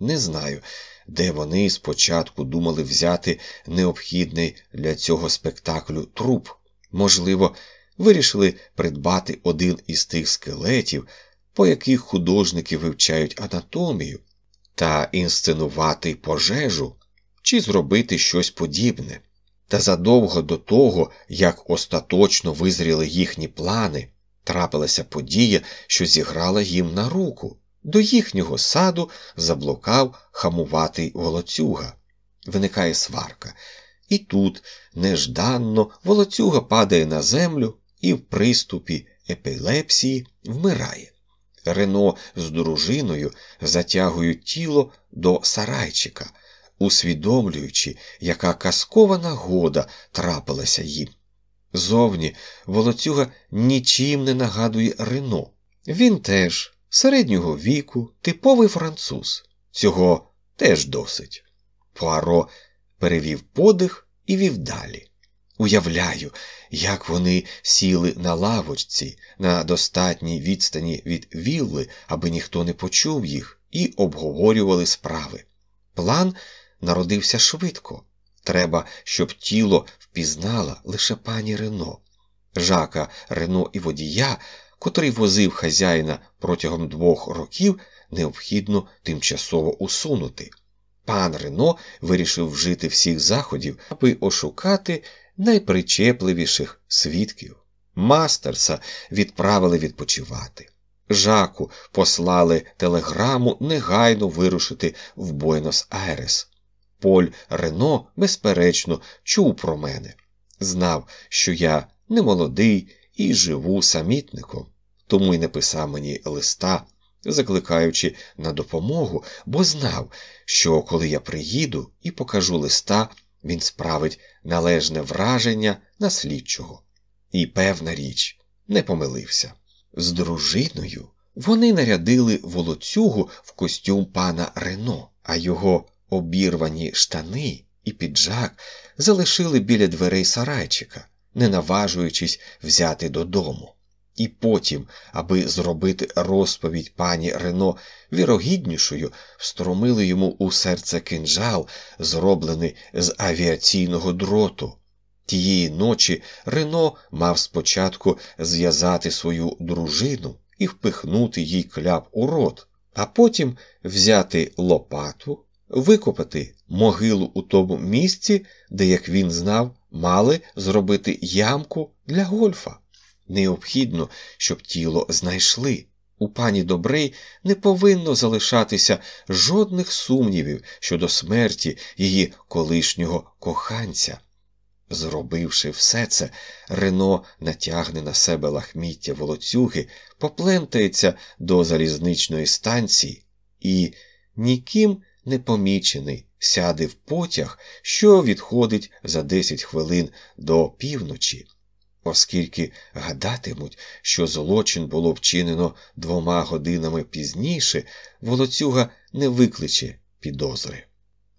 Не знаю, де вони спочатку думали взяти необхідний для цього спектаклю труп. Можливо, вирішили придбати один із тих скелетів, по яких художники вивчають анатомію, та інсценувати пожежу чи зробити щось подібне. Та задовго до того, як остаточно визріли їхні плани, трапилася подія, що зіграла їм на руку. До їхнього саду заблукав хамуватий волоцюга. Виникає сварка. І тут нежданно волоцюга падає на землю і в приступі епілепсії вмирає. Рено з дружиною затягують тіло до сарайчика, усвідомлюючи, яка казкова нагода трапилася їм. Зовні волоцюга нічим не нагадує Рено. Він теж середнього віку, типовий француз. Цього теж досить. Пуаро перевів подих і вів далі. Уявляю, як вони сіли на лавочці на достатній відстані від вілли, аби ніхто не почув їх, і обговорювали справи. План народився швидко. Треба, щоб тіло впізнала лише пані Рено. Жака Рено і водія котрий возив хазяїна протягом двох років, необхідно тимчасово усунути. Пан Рено вирішив вжити всіх заходів, аби ошукати найпричепливіших свідків. Мастерса відправили відпочивати. Жаку послали телеграму негайно вирушити в Буенос Айрес. Поль Рено, безперечно, чув про мене, знав, що я не молодий і живу самітником тому й не писав мені листа, закликаючи на допомогу, бо знав, що коли я приїду і покажу листа, він справить належне враження на слідчого. І певна річ, не помилився. З дружиною вони нарядили волоцюгу в костюм пана Рено, а його обірвані штани і піджак залишили біля дверей сарайчика, не наважуючись взяти додому. І потім, аби зробити розповідь пані Рено вірогіднішою, встромили йому у серце кинджал, зроблений з авіаційного дроту. Тієї ночі Рено мав спочатку зв'язати свою дружину і впихнути їй кляп у рот, а потім взяти лопату, викопати могилу у тому місці, де, як він знав, мали зробити ямку для гольфа. Необхідно, щоб тіло знайшли. У пані Добрей не повинно залишатися жодних сумнівів щодо смерті її колишнього коханця. Зробивши все це, Рено натягне на себе лахміття волоцюги, поплентається до залізничної станції і, ніким не помічений, сяде в потяг, що відходить за 10 хвилин до півночі оскільки гадатимуть, що злочин було вчинено двома годинами пізніше, волоцюга не викличе підозри.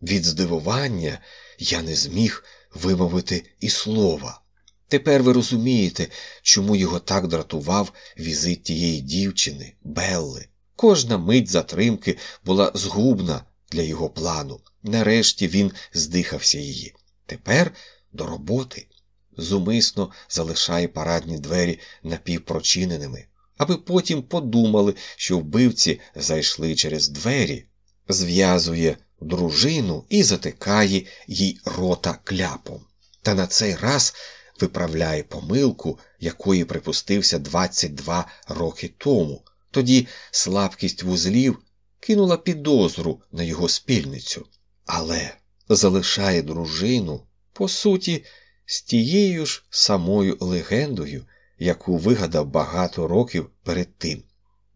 Від здивування я не зміг вимовити і слова. Тепер ви розумієте, чому його так дратував візит тієї дівчини, Белли. Кожна мить затримки була згубна для його плану. Нарешті він здихався її. Тепер до роботи зумисно залишає парадні двері напівпрочиненими, аби потім подумали, що вбивці зайшли через двері, зв'язує дружину і затикає їй рота кляпом. Та на цей раз виправляє помилку, якої припустився 22 роки тому. Тоді слабкість вузлів кинула підозру на його спільницю, але залишає дружину, по суті, з тією ж самою легендою, яку вигадав багато років перед тим.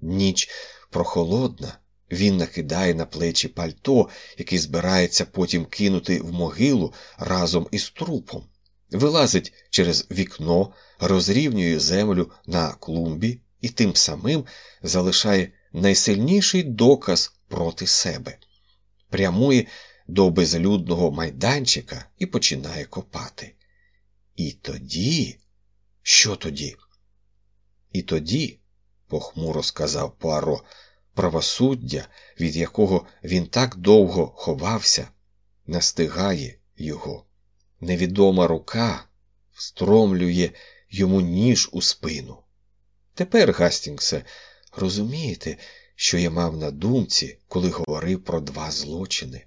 Ніч прохолодна, він накидає на плечі пальто, яке збирається потім кинути в могилу разом із трупом, вилазить через вікно, розрівнює землю на клумбі і тим самим залишає найсильніший доказ проти себе, прямує до безлюдного майданчика і починає копати. І тоді, що тоді? І тоді, похмуро сказав Пуаро, правосуддя, від якого він так довго ховався, настигає його. Невідома рука встромлює йому ніж у спину. Тепер, Гастінгсе, розумієте, що я мав на думці, коли говорив про два злочини.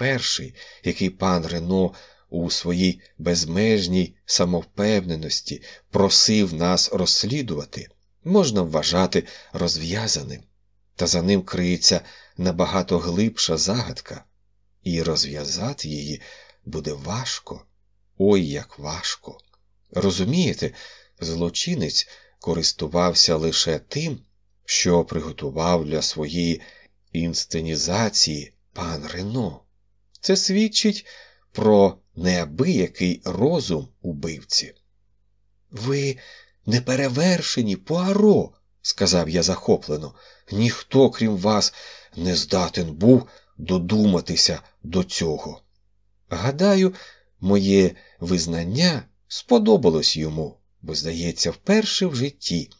Перший, який пан Рено у своїй безмежній самовпевненості просив нас розслідувати, можна вважати розв'язаним, та за ним криється набагато глибша загадка, і розв'язати її буде важко, ой як важко. Розумієте, злочинець користувався лише тим, що приготував для своєї інсценізації пан Рено. Це свідчить про неабиякий розум убивці. Ви неперевершені, Пуаро, сказав я захоплено, ніхто, крім вас, не здатен був додуматися до цього. Гадаю, моє визнання сподобалось йому, бо, здається, вперше в житті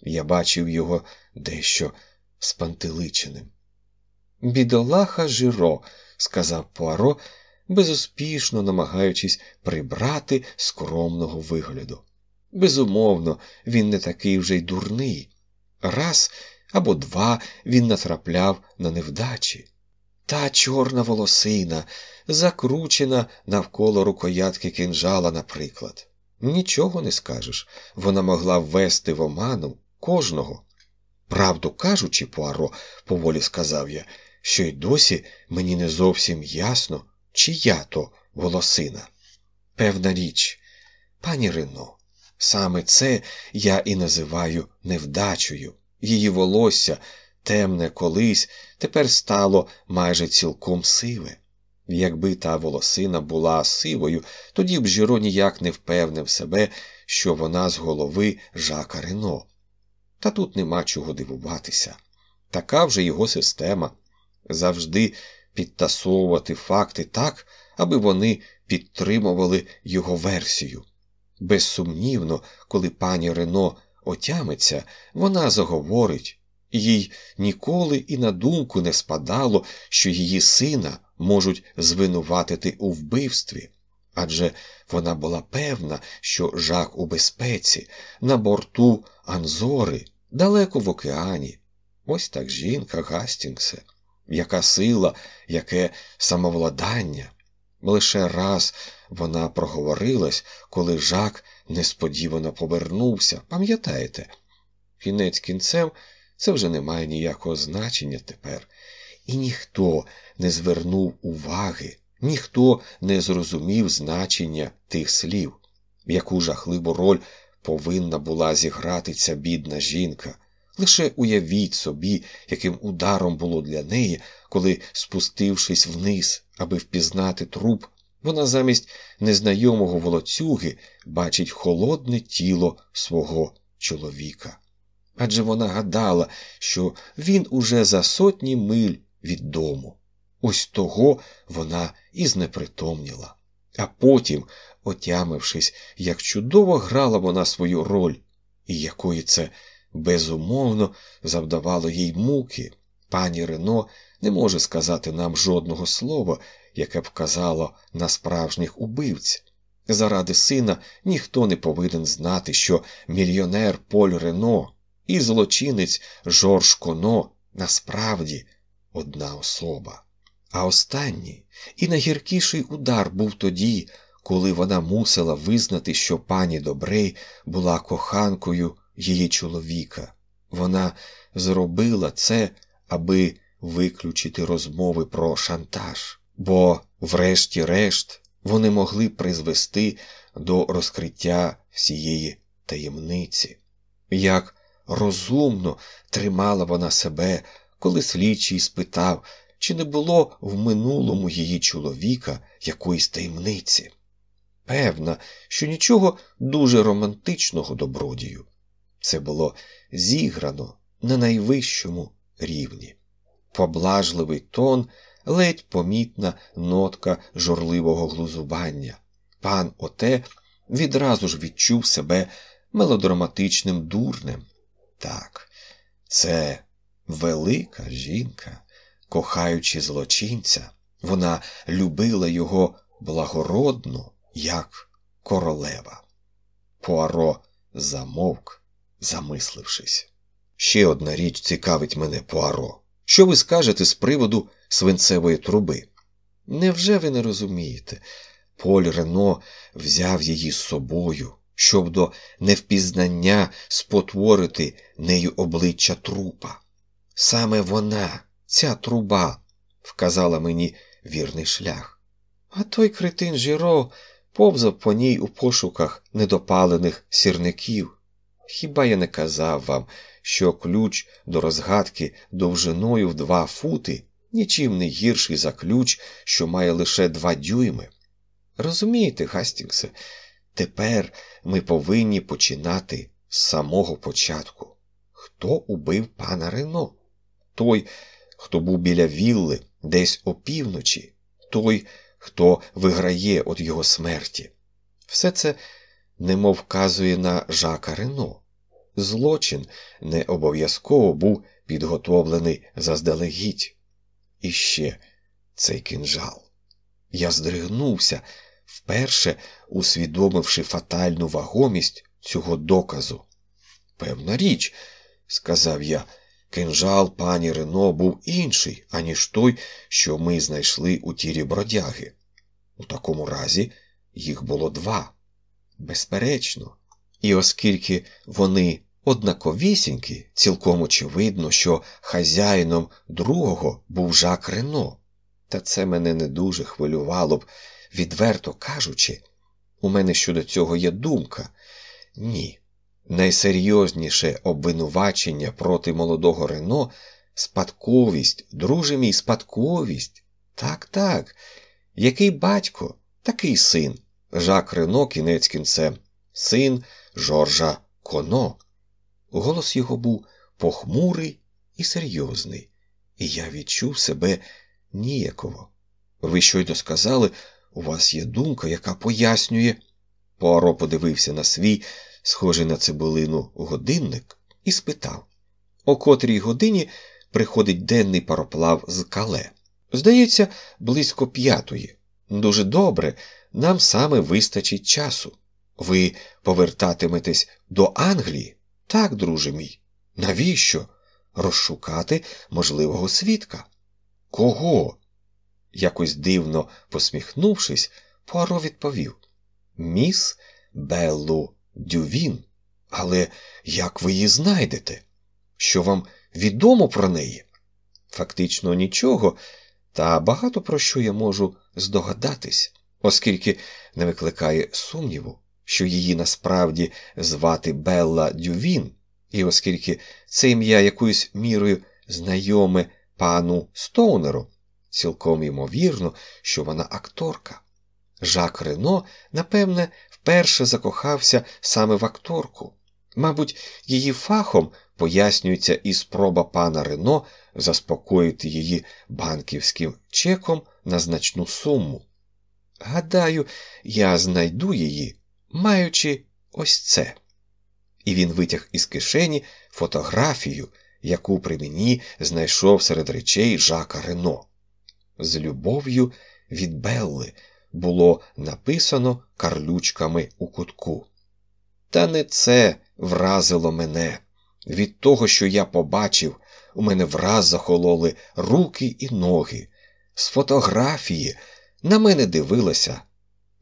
я бачив його дещо спантеличеним. Бідолаха Жиро, сказав Пуаро, безуспішно намагаючись прибрати скромного вигляду. Безумовно, він не такий вже й дурний. Раз або два він натрапляв на невдачі. Та чорна волосина, закручена навколо рукоятки кинжала, наприклад. Нічого не скажеш, вона могла ввести в оману кожного. Правду кажучи, Пуаро, поволі сказав я, що й досі мені не зовсім ясно, чия то волосина. Певна річ, пані Рено, саме це я і називаю невдачею. Її волосся, темне колись, тепер стало майже цілком сиве. Якби та волосина була сивою, тоді б Жіро ніяк не впевнив себе, що вона з голови Жака Рено. Та тут нема чого дивуватися. Така вже його система завжди підтасовувати факти так, аби вони підтримували його версію. Безсумнівно, коли пані Рено отямиться, вона заговорить, їй ніколи і на думку не спадало, що її сина можуть звинуватити у вбивстві. Адже вона була певна, що жак у безпеці, на борту Анзори, далеко в океані. Ось так жінка Гастінгсе, яка сила, яке самовладання. Лише раз вона проговорилась, коли жак несподівано повернувся, пам'ятаєте? Кінець кінцем це вже не має ніякого значення тепер, і ніхто не звернув уваги, ніхто не зрозумів значення тих слів, яку жахливу роль повинна була зіграти ця бідна жінка. Лише уявіть собі, яким ударом було для неї, коли, спустившись вниз, аби впізнати труп, вона замість незнайомого волоцюги бачить холодне тіло свого чоловіка. Адже вона гадала, що він уже за сотні миль від дому. Ось того вона і знепритомніла. А потім, отямившись, як чудово грала вона свою роль, і якої це безумовно завдавало їй муки, пані Рено не може сказати нам жодного слова, яке б вказало на справжніх убивць. Заради сина ніхто не повинен знати, що мільйонер Поль Рено і злочинець Жорж Коно насправді одна особа. А останній і найгіркіший удар був тоді, коли вона мусила визнати, що пані Добрей була коханкою її чоловіка. Вона зробила це, аби виключити розмови про шантаж, бо, врешті-решт, вони могли призвести до розкриття всієї таємниці. Як розумно тримала вона себе, коли слідчий спитав, чи не було в минулому її чоловіка якоїсь таємниці. Певна, що нічого дуже романтичного добродію. Це було зіграно на найвищому рівні. Поблажливий тон, ледь помітна нотка журливого глузування. Пан Оте відразу ж відчув себе мелодраматичним дурнем. Так, це велика жінка, кохаючи злочинця, вона любила його благородно, як королева. Пуаро замовк, замислившись. Ще одна річ цікавить мене Пуаро. Що ви скажете з приводу свинцевої труби? Невже ви не розумієте? Поль Рено взяв її з собою, щоб до невпізнання спотворити нею обличчя трупа. Саме вона, ця труба, вказала мені вірний шлях. А той критин Жіро повзав по ній у пошуках недопалених сірників. Хіба я не казав вам, що ключ до розгадки довжиною в два фути нічим не гірший за ключ, що має лише два дюйми? Розумієте, Гастінгсе, тепер ми повинні починати з самого початку. Хто убив пана Рено? Той, хто був біля вілли десь опівночі, той, хто виграє від його смерті. Все це немов вказує на Жака Рено. Злочин не обов'язково був підготовлений заздалегідь. І ще цей кинжал. Я здригнувся, вперше усвідомивши фатальну вагомість цього доказу. Певна річ, сказав я, кинжал пані Рено був інший, аніж той, що ми знайшли у тірі бродяги. У такому разі їх було два. Безперечно, і оскільки вони однаковісінькі, цілком очевидно, що хазяїном другого був Жак Рено, та це мене не дуже хвилювало б, відверто кажучи, у мене щодо цього є думка. Ні. Найсерйозніше обвинувачення проти молодого Рено спадковість, друже мій, спадковість. Так, так. Який батько, такий син. Жак Рено кінець кінцем, син Жоржа Коно. Голос його був похмурий і серйозний, і я відчув себе ніяково. Ви щойно сказали, у вас є думка, яка пояснює. Пуаро подивився на свій, схожий на цибулину, годинник, і спитав, о котрій годині приходить денний пароплав з кале. Здається, близько п'ятої. Дуже добре, нам саме вистачить часу. Ви повертатиметесь до Англії? Так, друже мій. Навіщо? Розшукати можливого свідка. Кого? Якось дивно посміхнувшись, Пуаро відповів Міс Беллу Дювін. Але як ви її знайдете? Що вам відомо про неї? Фактично нічого, та багато про що я можу здогадатись, оскільки не викликає сумніву, що її насправді звати Белла Дювін, і оскільки це ім'я якоюсь мірою знайоме пану Стоунеру, цілком ймовірно, що вона акторка. Жак Рено, напевне, вперше закохався саме в акторку. Мабуть, її фахом пояснюється і спроба пана Рено заспокоїти її банківським чеком на значну суму. Гадаю, я знайду її, маючи ось це. І він витяг із кишені фотографію, яку при мені знайшов серед речей Жака Рено. З любов'ю від Белли було написано карлючками у кутку. Та не це вразило мене. Від того, що я побачив, у мене враз захололи руки і ноги. З фотографії на мене дивилася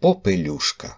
попелюшка.